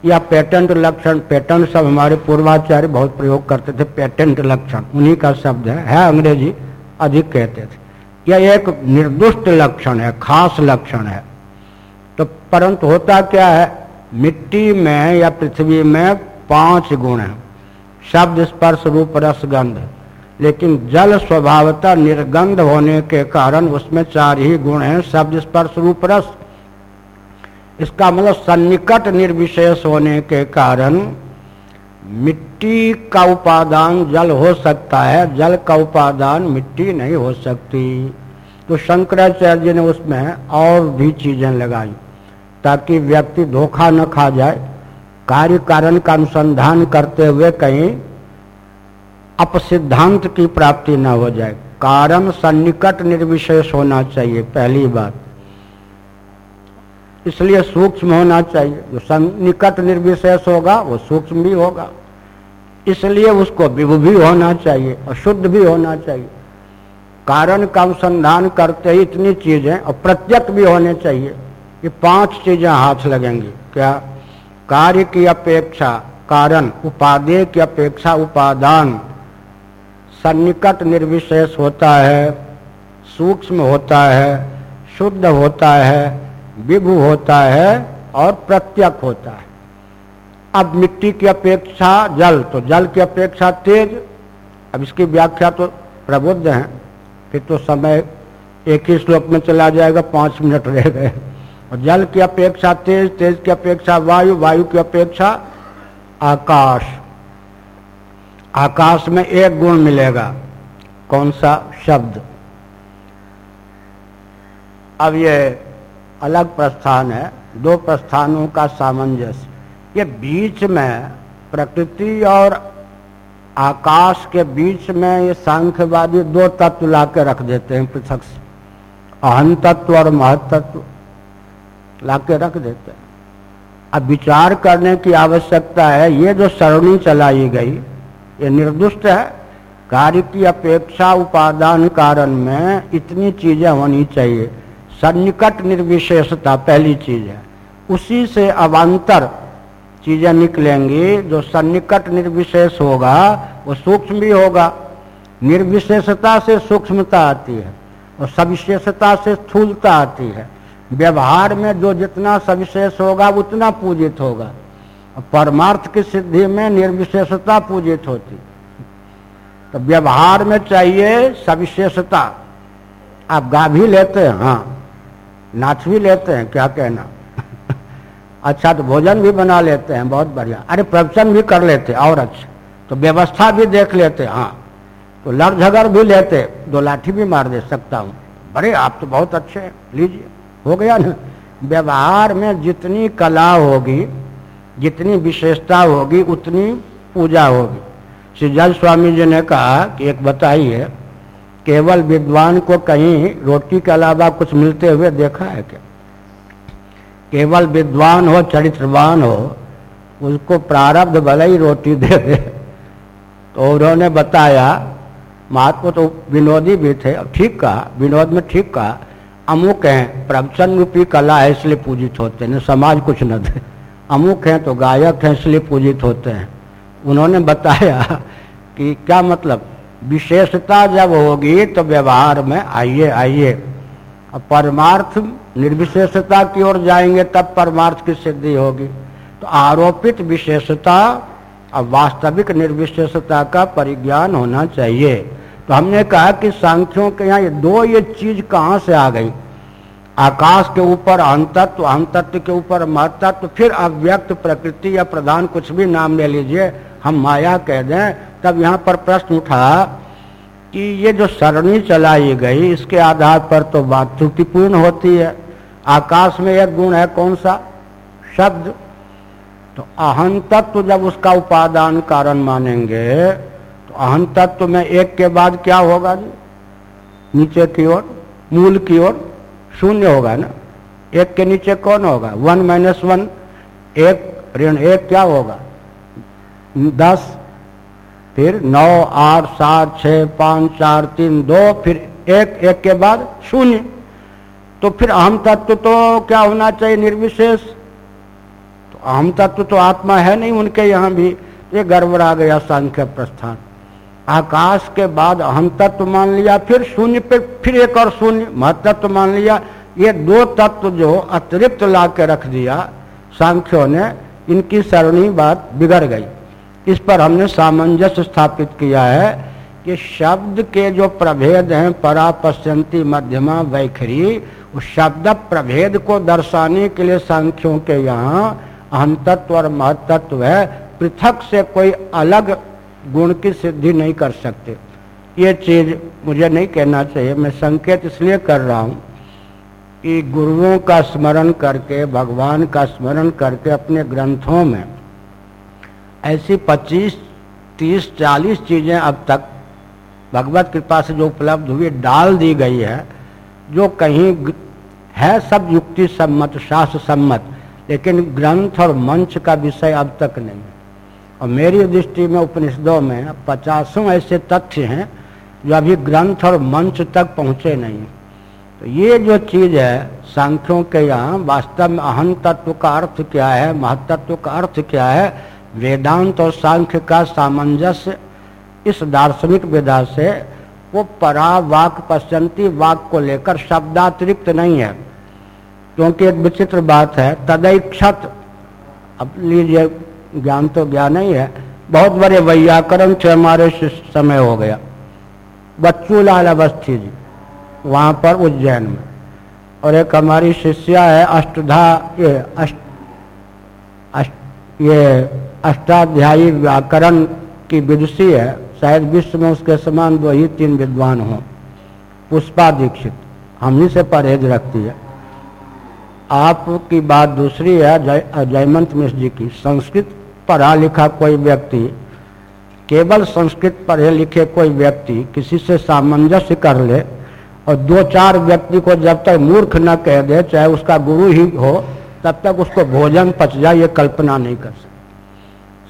या पेटेंट लक्षण पेटेंट सब हमारे पूर्वाचार्य बहुत प्रयोग करते थे पेटेंट लक्षण उन्हीं का शब्द है, है अंग्रेज़ी अधिक कहते थे। यह एक निर्दुष्ट लक्षण है खास लक्षण है। तो परंतु होता क्या है मिट्टी में या पृथ्वी में पाँच गुण हैं। शब्द स्पर्श रूप रस गंध। लेकिन जल स्वभावता निर्गंध होने के कारण उसमें चार ही गुण हैं शब्द स्पर्श रूप रस। इसका मतलब सन्निकट निर्विशेष होने के कारण मिट्टी का उपादान जल हो सकता है, जल का उपादान मिट्टी नहीं हो सकती। तो शंकराचार्य जी ने उसमें और भी चीज़ें लगाई, ताकि व्यक्ति धोखा न खा जाए। कार्य कारण का अनुसंधान करते हुए कहीं अपसिद्धांत की प्राप्ति न हो जाए। कारण सन्निकट निर्विशेष होना चाहिए, पहली बात। इसलिए सूक्ष्म होना चाहिए। जो निकट निर्विशेष होगा, वो सूक्ष्म भी होगा। इसलिए उसको विभु भी होना चाहिए और शुद्ध भी होना चाहिए। कारण का अनुसंधान करते ही इतनी चीज़ें और प्रत्यक्ष भी होने चाहिए ये पाँच चीज़ें हाथ लगेंगी। क्या? कार्य की अपेक्षा, कारण, उपादेय की अपेक्षा, उपादान। सन्निकट निर्विशेष होता है, सूक्ष्म होता है, शुद्ध होता है विभु होता है और प्रत्यक होता है। अब मिट्टी की अपेक्षा, जल तो जल की अपेक्षा तेज। अब इसकी व्याख्या तो प्रबुद्ध है। फिर तो समय एक ही श्लोक में चला जाएगा, पाँच मिनट रह गए। और जल की अपेक्षा तेज तेज की अपेक्षा वायु वायु की अपेक्षा आकाश। आकाश में एक गुण मिलेगा, कौन सा? शब्द। अब ये अलग प्रस्थान है, दो प्रस्थानों का सामंजस्य। ये बीच में प्रकृति और आकाश के बीच में ये सांख्यवादी दो तत्व ला के रख देते हैं, पृथक से। अहम तत्व और महत्त्व ला के रख देते हैं। अब विचार करने की आवश्यकता है, ये जो सरणी चलाई गई, ये निर्दुष्ट है। कार्य की अपेक्षा उपादान कारण में इतनी चीज़ें होनी चाहिए। सन्निकट निर्विशेषता पहली चीज़ है। उसी से अवान्तर चीज़ें निकलेंगी, जो सन्निकट निर्विशेष होगा, वो सूक्ष्म भी होगा। निर्विशेषता से सूक्ष्मता आती है और सविशेषता से स्थूलता आती है। व्यवहार में जो जितना सविशेष होगा, उतना पूजित होगा। परमार्थ की सिद्धि में निर्विशेषता पूजित होती। तो व्यवहार में चाहिए सविशेषता। आप गाभी लेते हैं हाँ। नाच भी लेते हैं, क्या कहना? अच्छा तो भोजन भी बना लेते हैं, बहुत बढ़िया। अरे, प्रवचन भी कर लेते, और अच्छा। तो व्यवस्था भी देख लेते हाँ। तो लड़ झगड़ भी लेते, दो लाठी भी मार दे, सकता हूँ। अरे आप तो बहुत अच्छे हैं, लीजिए। हो गया ना? व्यवहार में जितनी कला होगी, जितनी विशेषता होगी, उतनी पूजा होगी। श्री जल स्वामी जी ने कहा कि एक बताइए केवल विद्वान को कहीं रोटी के अलावा कुछ मिलते हुए देखा है क्या? केवल विद्वान हो, चरित्रवान हो, उसको प्रारब्ध भले ही रोटी दे दे। तो उन्होंने बताया महात्मा तो विनोदी भी थे और ठीक कहा, विनोद में ठीक कहा, अमुक हैं, प्रवचन रूपी कला है, इसलिए पूजित होते हैं, समाज कुछ न दे। अमुक हैं तो गायक हैं, इसलिए पूजित होते हैं। उन्होंने बताया कि क्या मतलब? विशेषता जब होगी तो व्यवहार में आइए आइए। अब परमार्थ निर्विशेषता की ओर जाएँगे, तब परमार्थ की सिद्धि होगी। तो आरोपित विशेषता और वास्तविक निर्विशेषता का परिज्ञान होना चाहिए। तो हमने कहा कि सांख्यों के यहाँ ये दो ये चीज़ कहाँ से आ गई? आकाश के ऊपर अंतत्व अंतत्व के ऊपर महतत्व, फिर अव्यक्त प्रकृति या प्रधान कुछ भी नाम ले लीजिए हम माया कह दें, तब यहाँ पर प्रश्न उठा कि ये जो सरणी चलाई गई, इसके आधार पर तो बात त्रुटिपूर्ण होती है। आकाश में एक गुण है कौन सा? शब्द। तो अहम तत्व जब उसका उपादान कारण मानेंगे तो अहम तत्व में एक के बाद क्या होगा जी? नीचे की ओर, मूल की ओर शून्य होगा ना? एक के नीचे कौन होगा? वन माइनस वन, एक ऋण, एक क्या होगा? दस, फिर नौ, आठ, सात छ पाँच, चार, तीन, दो, फिर एक एक के बाद शून्य। तो फिर अहम तत्व तो क्या होना चाहिए निर्विशेष? तो अहम तत्व तो आत्मा है नहीं, उनके यहाँ भी ये गड़बड़ा गया सांख्य प्रस्थान। आकाश के बाद अहम तत्व मान लिया, फिर शून्य पे फिर एक और शून्य महत्व मान लिया। ये दो तत्व जो अतिरिक्त ला के रख दिया, सांख्यों ने, इनकी सरणी बात बिगड़ गई। इस पर हमने सामंजस्य स्थापित किया है कि शब्द के जो प्रभेद हैं परा पश्यंती मध्यमा, वैखरी, उस शब्द प्रभेद को दर्शाने के लिए सांख्यों के यहाँ अहंतत्व और महतत्व है। पृथक से कोई अलग गुण की सिद्धि नहीं कर सकते। ये चीज़ मुझे नहीं कहना चाहिए, मैं संकेत इसलिए कर रहा हूँ कि गुरुओं का स्मरण करके, भगवान का स्मरण करके अपने ग्रंथों में ऐसी 25, 30, 40 चीज़ें अब तक भगवत कृपा से जो उपलब्ध हुई डाल दी गई है जो कहीं है सब युक्ति सम्मत शास्त्र सम्मत लेकिन ग्रंथ और मंच का विषय अब तक नहीं। और मेरी दृष्टि में उपनिषदों में पचासों ऐसे तथ्य हैं जो अभी ग्रंथ और मंच तक पहुँचे नहीं। तो ये जो चीज़ है सांख्यों के यहाँ वास्तव में अहम तत्व का अर्थ क्या है महत्व का अर्थ क्या है वेदांत और सांख्य का सामंजस्य इस दार्शनिक विधा से वो परा वाक पश्चंती वाक को लेकर शब्दातिरिक्त नहीं है। क्योंकि एक विचित्र बात है तदैक्षत अब लीजिए ज्ञान तो ज्ञान ही है। बहुत बड़े वैयाकरण से हमारे समय हो गया। बच्चू लाल अवस्थी जी वहाँ पर उज्जैन में। और एक हमारी शिष्या है अष्टधा ये अष्ट, अष्ट ये अष्टाध्यायी व्याकरण की विदुषी है। शायद विश्व में उसके समान दो ही तीन विद्वान हो। पुष्पा दीक्षित हम ही से परहेज रखती है। आपकी बात दूसरी है जय जयमंत मिश्र जी की। संस्कृत पढ़ा लिखा कोई व्यक्ति, केवल संस्कृत पढ़े लिखे कोई व्यक्ति किसी से सामंजस्य कर ले और दो चार व्यक्ति को जब तक मूर्ख न कह दे, चाहे उसका गुरु ही हो, तब तक उसको भोजन पच जाए ये कल्पना नहीं कर सकते।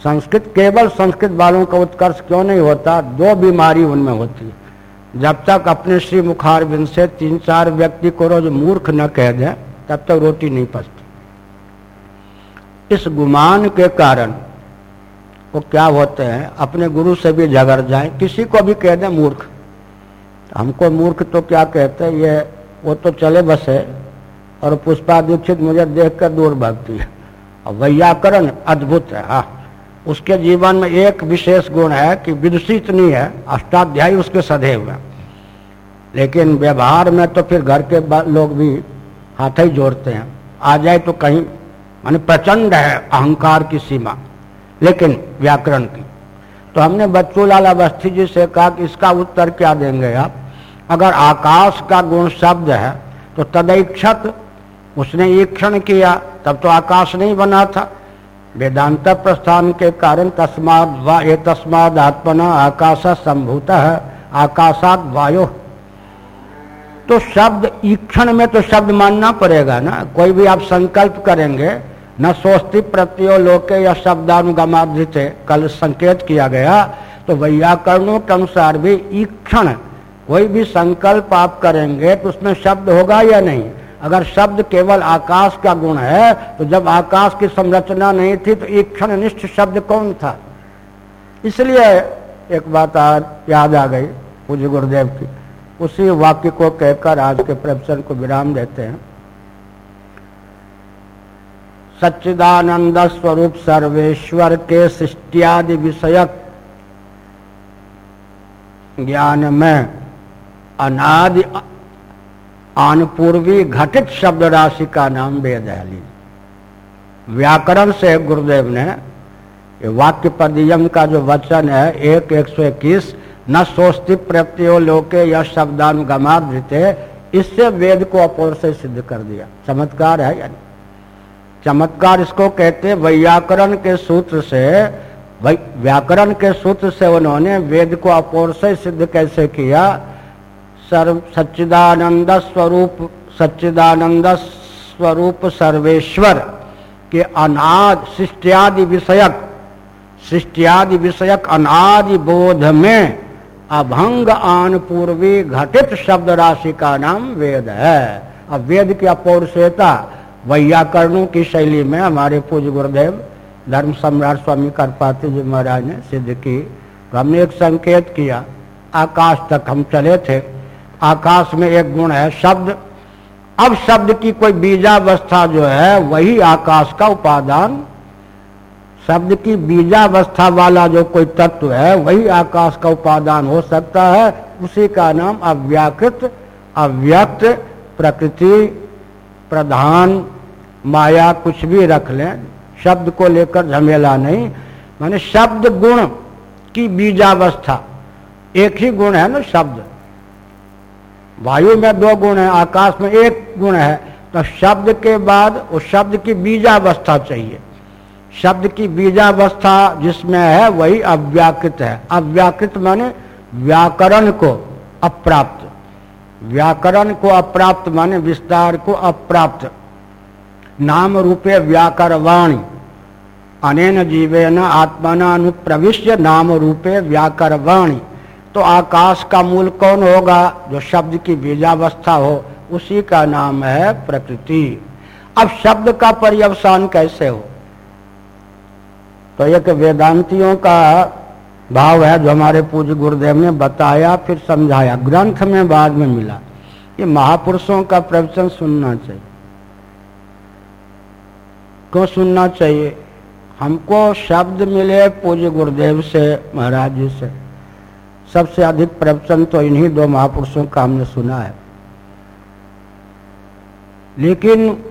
संस्कृत, केवल संस्कृत वालों का उत्कर्ष क्यों नहीं होता? दो बीमारी उनमें होती है। जब तक अपने श्री मुखारबिंद से तीन चार व्यक्ति को रोज मूर्ख न कह दें, तब तक रोटी नहीं पचती। इस गुमान के कारण वो क्या होते हैं? अपने गुरु से भी झगड़ जाए, किसी को भी कह दें मूर्ख। हमको मूर्ख तो क्या कहते हैं? ये, वो तो चले बसे और पुष्पा दीक्षित मुझे देख कर दूर भागती है। व्याकरण अद्भुत है हाँ। उसके जीवन में एक विशेष गुण है कि विदुषी नहीं है, अष्टाध्यायी उसके सदैव हुए लेकिन व्यवहार में तो फिर घर के लोग भी हाथ ही जोड़ते हैं। आ जाए तो कहीं, मान प्रचंड है अहंकार की सीमा, लेकिन व्याकरण की। तो हमने बच्चूलाल अवस्थी जी से कहा कि इसका उत्तर क्या देंगे आप? अगर आकाश का गुण शब्द है तो तदैक्षत उसने ईक्षण किया, तब तो आकाश नहीं बना था। वेदांत प्रस्थान के कारण तस्माद वा ये तस्माद आत्मना आकाश संभूत, आकाशात वायु। तो शब्द ईक्षण में तो शब्द मानना पड़ेगा ना? कोई भी आप संकल्प करेंगे, न सोचती प्रत्यो लोके या शब्दानुगमाधित कल संकेत किया गया तो व्याकरणों के अनुसार भी ईक्षण कोई भी संकल्प आप करेंगे तो उसमें शब्द होगा या नहीं? अगर शब्द केवल आकाश का गुण है तो जब आकाश की संरचना नहीं थी तो एक क्षण निष्ठ शब्द कौन था? इसलिए एक बात याद आ गई पूज्य गुरुदेव की। उसी वाक्य को कहकर आज के प्रवचन को विराम देते हैं। सच्चिदानंद स्वरूप सर्वेश्वर के सृष्टियादि विषयक ज्ञान में अनादि आनपूर्वी घटित शब्द राशि का नाम वेद है व्याकरण से गुरुदेव ने वाक्य पदियम का जो वचन है, एक एक सौ इक्कीस, न सोचती प्रत्यो लोके या शब्दानुगमात इससे वेद को अपोर से सिद्ध कर दिया। चमत्कार है यानी। चमत्कार इसको कहते व्याकरण के सूत्र से व्याकरण के सूत्र से उन्होंने वेद को अपोर से सिद्ध कैसे किया? सर्व सच्चिदानंद स्वरूप सच्चिदानंद स्वरूप सर्वेश्वर के अनाद सृष्टियादि विषयक सृष्टियादि विषयक अनादि बोध में अभंग आन पूर्वी घटित शब्द राशि का नाम वेद है। अब वेद की अपौरुषता वैयाकरणों की शैली में हमारे पूज्य गुरुदेव, धर्म सम्राट स्वामी करपाती जी महाराज ने सिद्ध की। हमने एक संकेत किया, आकाश तक हम चले थे आकाश में एक गुण है, शब्द। अब शब्द की कोई बीजावस्था जो है, वही आकाश का उपादान। शब्द की बीजावस्था वाला जो कोई तत्व है, वही आकाश का उपादान हो सकता है। उसी का नाम अव्याकृत, अव्यक्त, प्रकृति, प्रधान, माया, कुछ भी रख लें। शब्द को लेकर झमेला नहीं। माने शब्द गुण की बीजावस्था। एक ही गुण है ना शब्द। वायु में दो गुण है, आकाश में एक गुण है तो शब्द के बाद उस शब्द की बीजावस्था चाहिए। शब्द की बीजावस्था जिसमें है, वही अव्याकृत है। अव्याकृत माने व्याकरण को अप्राप्त। व्याकरण को अप्राप्त माने विस्तार को अप्राप्त। नाम रूपे व्याकरवाणी। अनेन जीवेन आत्मना अनुप्रविश्य नाम रूपे व्याकरवाणी। तो आकाश का मूल कौन होगा? जो शब्द की बीजावस्था हो, उसी का नाम है प्रकृति। अब शब्द का पर्यवसान कैसे हो? तो एक वेदांतियों का भाव है, जो हमारे पूज्य गुरुदेव ने बताया, फिर समझाया, ग्रंथ में बाद में मिला। ये महापुरुषों का प्रवचन सुनना चाहिए। क्यों सुनना चाहिए? हमको शब्द मिले पूज्य गुरुदेव से, महाराज जी से। सबसे अधिक प्रवचन तो इन्हीं दो महापुरुषों का हमने सुना है। लेकिन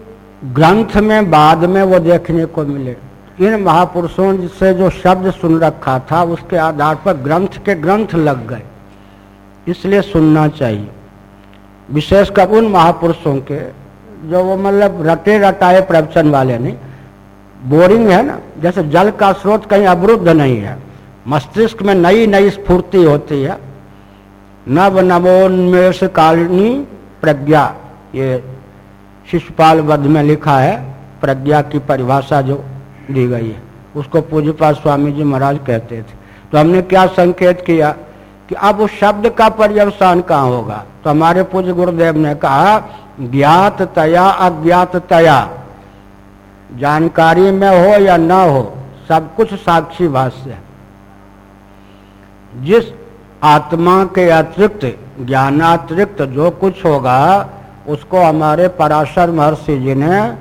ग्रंथ में, बाद में वो देखने को मिले। इन महापुरुषों से जो शब्द सुन रखा था, उसके आधार पर ग्रंथ के ग्रंथ लग गए। इसलिए सुनना चाहिए। विशेषकर उन महापुरुषों के, जो वो मतलब रटे रटाए प्रवचन वाले नहीं, बोरिंग है ना? जैसे जल का स्रोत कहीं अवरुद्ध नहीं है। मस्तिष्क में नई नई स्फूर्ति होती है। नव नवोन्मेष कालिनी प्रज्ञा, ये शिशुपाल वध में लिखा है, प्रज्ञा की परिभाषा जो दी गई है। उसको पूज्यपाल स्वामी जी महाराज कहते थे। तो हमने क्या संकेत किया कि अब उस शब्द का पर्यवसान कहाँ होगा? तो हमारे पूज्य गुरुदेव ने कहा, ज्ञात तया, अज्ञात तया। जानकारी में हो या न हो, सब कुछ साक्षी भाष्य है। जिस आत्मा के अतिरिक्त, ज्ञानातिरिक्त जो कुछ होगा, उसको हमारे पराशर महर्षि जी ने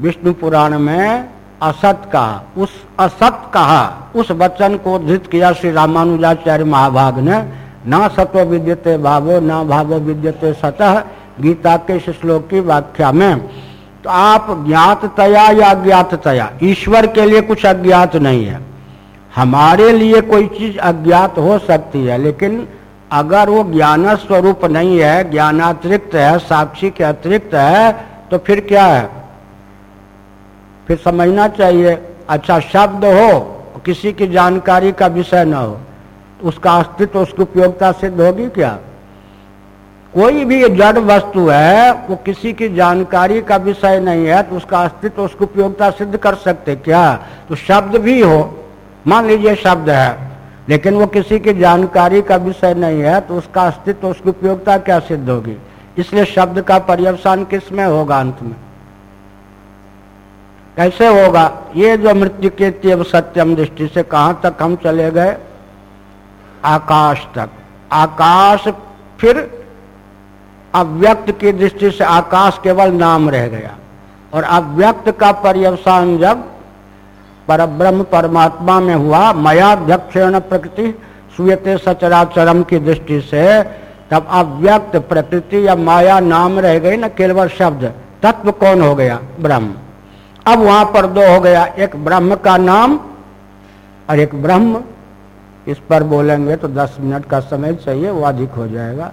विष्णु पुराण में असत कहा। उस असत कहा, उस वचन को उद्धृत किया श्री रामानुजाचार्य महाभाग ने, ना सत्व विद्यते भावो, ना भावो विद्यते सतह गीता के इस श्लोक की व्याख्या में। तो आप ज्ञाततया या अज्ञाततया, ईश्वर के लिए कुछ अज्ञात नहीं है। हमारे लिए कोई चीज़ अज्ञात हो सकती है, लेकिन अगर वो ज्ञान स्वरूप नहीं है, ज्ञानातिरिक्त है, साक्षी के अतिरिक्त है तो फिर क्या है? फिर समझना चाहिए अच्छा शब्द हो, किसी की जानकारी का विषय न हो उसका अस्तित्व, उसकी उपयोगिता सिद्ध होगी क्या? कोई भी जड़ वस्तु है, वो किसी की जानकारी का विषय नहीं है तो उसका अस्तित्व, उसकी उपयोगिता सिद्ध कर सकते क्या? तो शब्द भी हो मान लीजिए शब्द है, लेकिन वो किसी की जानकारी का विषय नहीं है तो उसका अस्तित्व, उसकी उपयोगिता क्या सिद्ध होगी? इसलिए शब्द का पर्यवसान किसमें होगा अंत में? कैसे होगा? ये जो मृत्यु के तीव्र सत्यम दृष्टि से कहाँ तक हम चले गए? आकाश तक। आकाश फिर अव्यक्त की दृष्टि से आकाश केवल नाम रह गया। और अव्यक्त का पर्यवसान जब पर ब्रह्म परमात्मा में हुआ मयाध्यक्षण प्रकृति, सुयते सचराचरम की दृष्टि से, तब अव्यक्त प्रकृति या माया नाम रह गई न केवल शब्द, तत्व कौन हो गया? ब्रह्म। अब वहाँ पर दो हो गया, एक ब्रह्म का नाम और एक ब्रह्म। इस पर बोलेंगे तो दस मिनट का समय चाहिए, वो अधिक हो जाएगा।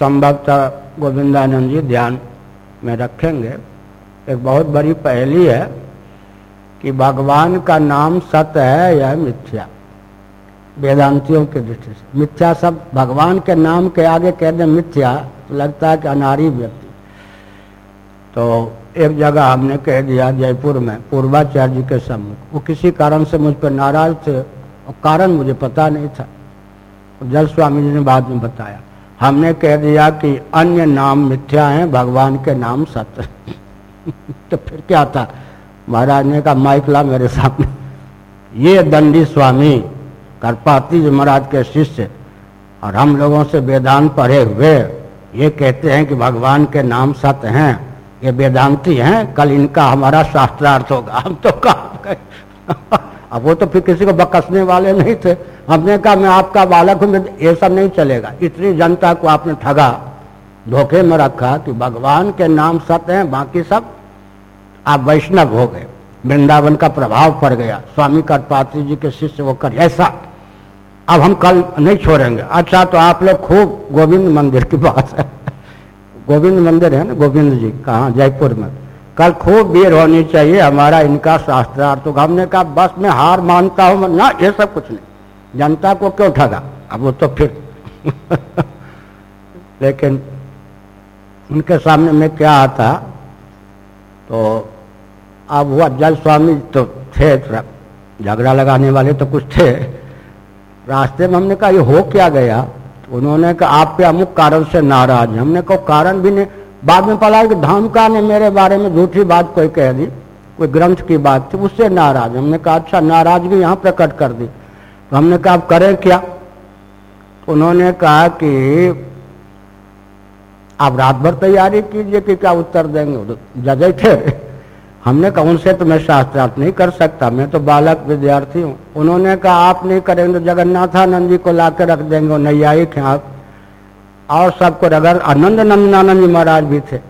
संभवतः गोविंदानंद जी ध्यान में रखेंगे। एक बहुत बड़ी पहली है। कि भगवान का नाम सत्य है, यह मिथ्या। वेदांतियों के दृष्टि से। मिथ्या सब भगवान के नाम के आगे कह दे मिथ्या तो लगता है कि अनारी व्यक्ति। तो एक जगह हमने कह दिया जयपुर में, पूर्वाचार्य के सम्मुख। वो किसी कारण से मुझ पर नाराज़ थे, और कारण मुझे पता नहीं था। जल स्वामी जी ने बाद में बताया। हमने कह दिया कि अन्य नाम मिथ्या हैं, भगवान के नाम सत्य तो फिर क्या था? महाराज ने कहा माइकला मेरे सामने। ये दंडी स्वामी करपाती जी महाराज के शिष्य और हम लोगों से वेदांत पढ़े हुए, ये कहते हैं कि भगवान के नाम सत्य हैं, ये वेदांती हैं, कल इनका हमारा शास्त्रार्थ होगा। हम तो कहा अब वो तो फिर किसी को बकसने वाले नहीं थे। हमने कहा, मैं आपका बालक हूँ ये सब नहीं चलेगा। इतनी जनता को आपने ठगा, धोखे में रखा कि भगवान के नाम सत्य हैं, बाकी सब आप वैष्णव हो गए। वृंदावन का प्रभाव पड़ गया। स्वामी करपात्री जी के शिष्य होकर, ऐसा, अब हम कल नहीं छोड़ेंगे। अच्छा तो आप लोग खूब गोविंद मंदिर की बात है। गोविंद मंदिर है ना, गोविंद जी? कहा? जयपुर में। कल खूब भीड़ होनी चाहिए, हमारा इनका शास्त्रार्थ तो हमने कहा, बस मैं हार मानता हूँ ना, ये सब कुछ नहीं। जनता को क्यों ठगा? अब वो तो फिर लेकिन उनके सामने में क्या आता तो अब हुआ जल स्वामी तो थे झगड़ा लगाने वाले तो कुछ थे। रास्ते में हमने कहा, ये हो क्या गया? तो उन्होंने कहा, आपके अमुक कारण से नाराज़ हमने कहा, कारण भी नहीं। बाद में पता कि धामका ने मेरे बारे में झूठी बात कोई कह दी, कोई ग्रंथ की बात थी, उससे नाराज़ हमने कहा अच्छा नाराज़गी यहाँ प्रकट कर दी। तो हमने कहा आप करें क्या? तो उन्होंने कहा कि, आप रात भर तैयारी कीजिए कि क्या उत्तर देंगे? तो जज थे। हमने कहा, उनसे तो मैं शास्त्रार्थ नहीं कर सकता, मैं तो बालक विद्यार्थी हूँ। उन्होंने कहा, आप नहीं करेंगे तो जगन्नाथानंद जी को ला रख देंगे वो नैयायिक हैं आप। और सबको अगर आनंद नंदनानंद जी महाराज भी थे,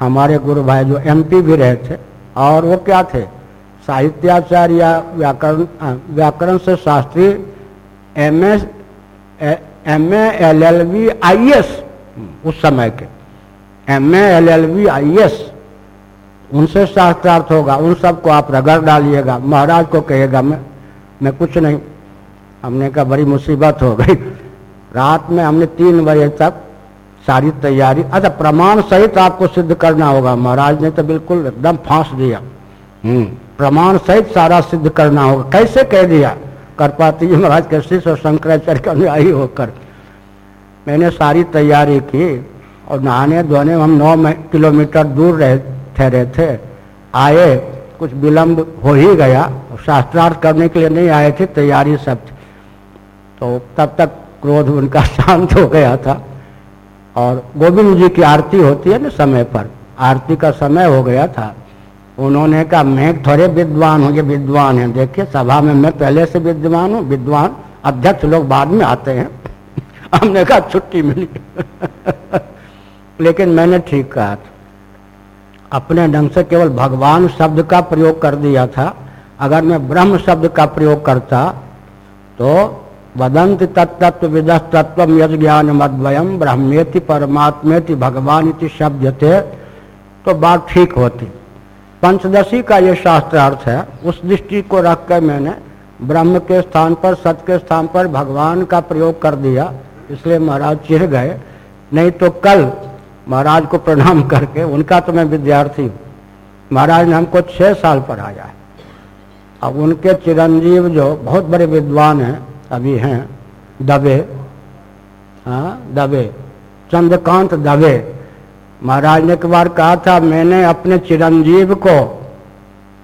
हमारे गुरु भाई जो एमपी भी रहे थे, और वो क्या थे? साहित्याचार्य या व्याकरण व्याकरण से Shastri M S M L L B I S उस समय के। M A L L B I S उनसे शास्त्रार्थ होगा, उन सबको आप रगड़ डालिएगा। महाराज को कहेगा मैं मैं कुछ नहीं। हमने कहा, बड़ी मुसीबत हो गई। रात में हमने तीन बजे तक सारी तैयारी अच्छा प्रमाण सहित आपको सिद्ध करना होगा। महाराज ने तो बिल्कुल एकदम फांस दिया। हम्म प्रमाण सहित सारा सिद्ध करना होगा। कैसे कह दिया? करपाती जी महाराज के शिष्य और शंकराचार्य का अनुयायी होकर। मैंने सारी तैयारी की और नहाने धोने हम नौ किलोमीटर दूर रहे। ठहरे थे। आए, कुछ विलंब हो ही गया। शास्त्रार्थ करने के लिए नहीं आए थे, तैयारी सब थी। तो तब तक क्रोध उनका शांत हो गया था। और गोविंद जी की आरती होती है ना समय पर। आरती का समय हो गया था। उन्होंने कहा, मैं थोड़े विद्वान हूँ, ये विद्वान है। देखिए, सभा में मैं पहले से विद्वान हूँ। विद्वान, अध्यक्ष लोग बाद में आते हैं। हमने कहा, छुट्टी मिली। लेकिन मैंने ठीक कहा था। अपने ढंग से केवल भगवान शब्द का प्रयोग कर दिया था। अगर मैं ब्रह्म शब्द का प्रयोग करता तो वदंत तत्व विद तत्व यज ज्ञान मद्वयम ब्रह्मेति परमात्मेति भगवान इति शब्द थे तो बात ठीक होती। पंचदशी का ये शास्त्रार्थ है, उस दृष्टि को रख कर मैंने ब्रह्म के स्थान पर सत्य के स्थान पर भगवान का प्रयोग कर दिया, इसलिए महाराज चिढ़ गए। नहीं तो कल महाराज को प्रणाम करके, उनका तो मैं विद्यार्थी हूँ। महाराज ने हमको छह साल पढ़ाया है। अब उनके चिरंजीव जो बहुत बड़े विद्वान हैं, अभी हैं, दबे हाँ दबे, चंद्रकांत दबे। महाराज ने एक बार कहा था, मैंने अपने चिरंजीव को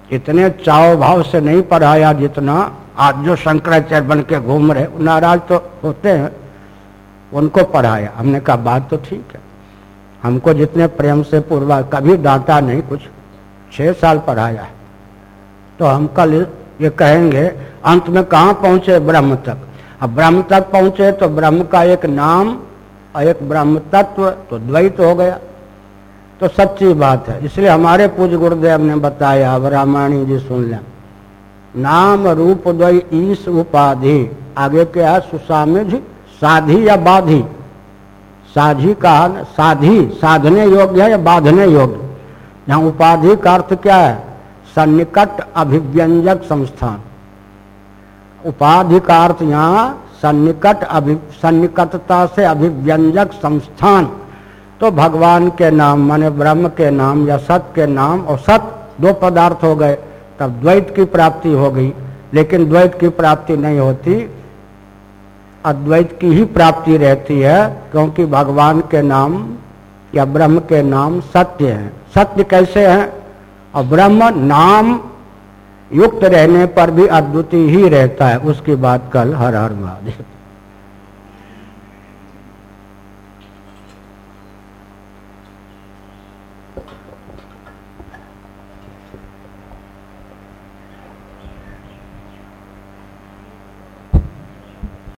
इतने चाव भाव से नहीं पढ़ाया जितना आज जो शंकराचार्य बन के घूम रहे। नाराज़ तो होते हैं, उनको पढ़ाया। हमने कहा, बात तो ठीक है। हमको जितने प्रेम से पूर्वा कभी डांटा नहीं, कुछ छह साल पढ़ाया तो हम कल ये कहेंगे, अंत में कहा पहुँचे ब्रह्म तक? अब ब्रह्म तक पहुँचे तो ब्रह्म का एक नाम और एक ब्रह्म तत्व तो द्वैत हो गया। तो सच्ची बात है, इसलिए हमारे पूज गुरुदेव ने बताया, अब रामायणी जी सुन लें। नाम रूप द्वय ईस उपाधि, आगे क्या सुसामिज, साधी या बाधी? साझी का साधी, साधने योग्य है या बाधने योग्य? यहाँ उपाधि का अर्थ क्या है? सन्निकट अभिव्यंजक संस्थान। उपाधि का अर्थ यहाँ सन्निकट अभि, सन्निकटता से अभिव्यंजक संस्थान। तो भगवान के नाम, माने ब्रह्म के नाम या सत के नाम और सत दो पदार्थ हो गए, तब द्वैत की प्राप्ति हो गई। लेकिन द्वैत की प्राप्ति नहीं होती अद्वैत की ही प्राप्ति रहती है, क्योंकि भगवान के नाम या ब्रह्म के नाम सत्य है। सत्य कैसे है? और ब्रह्म नाम युक्त रहने पर भी अद्वितीय ही रहता है। उसकी बात कल हर हर महादेव।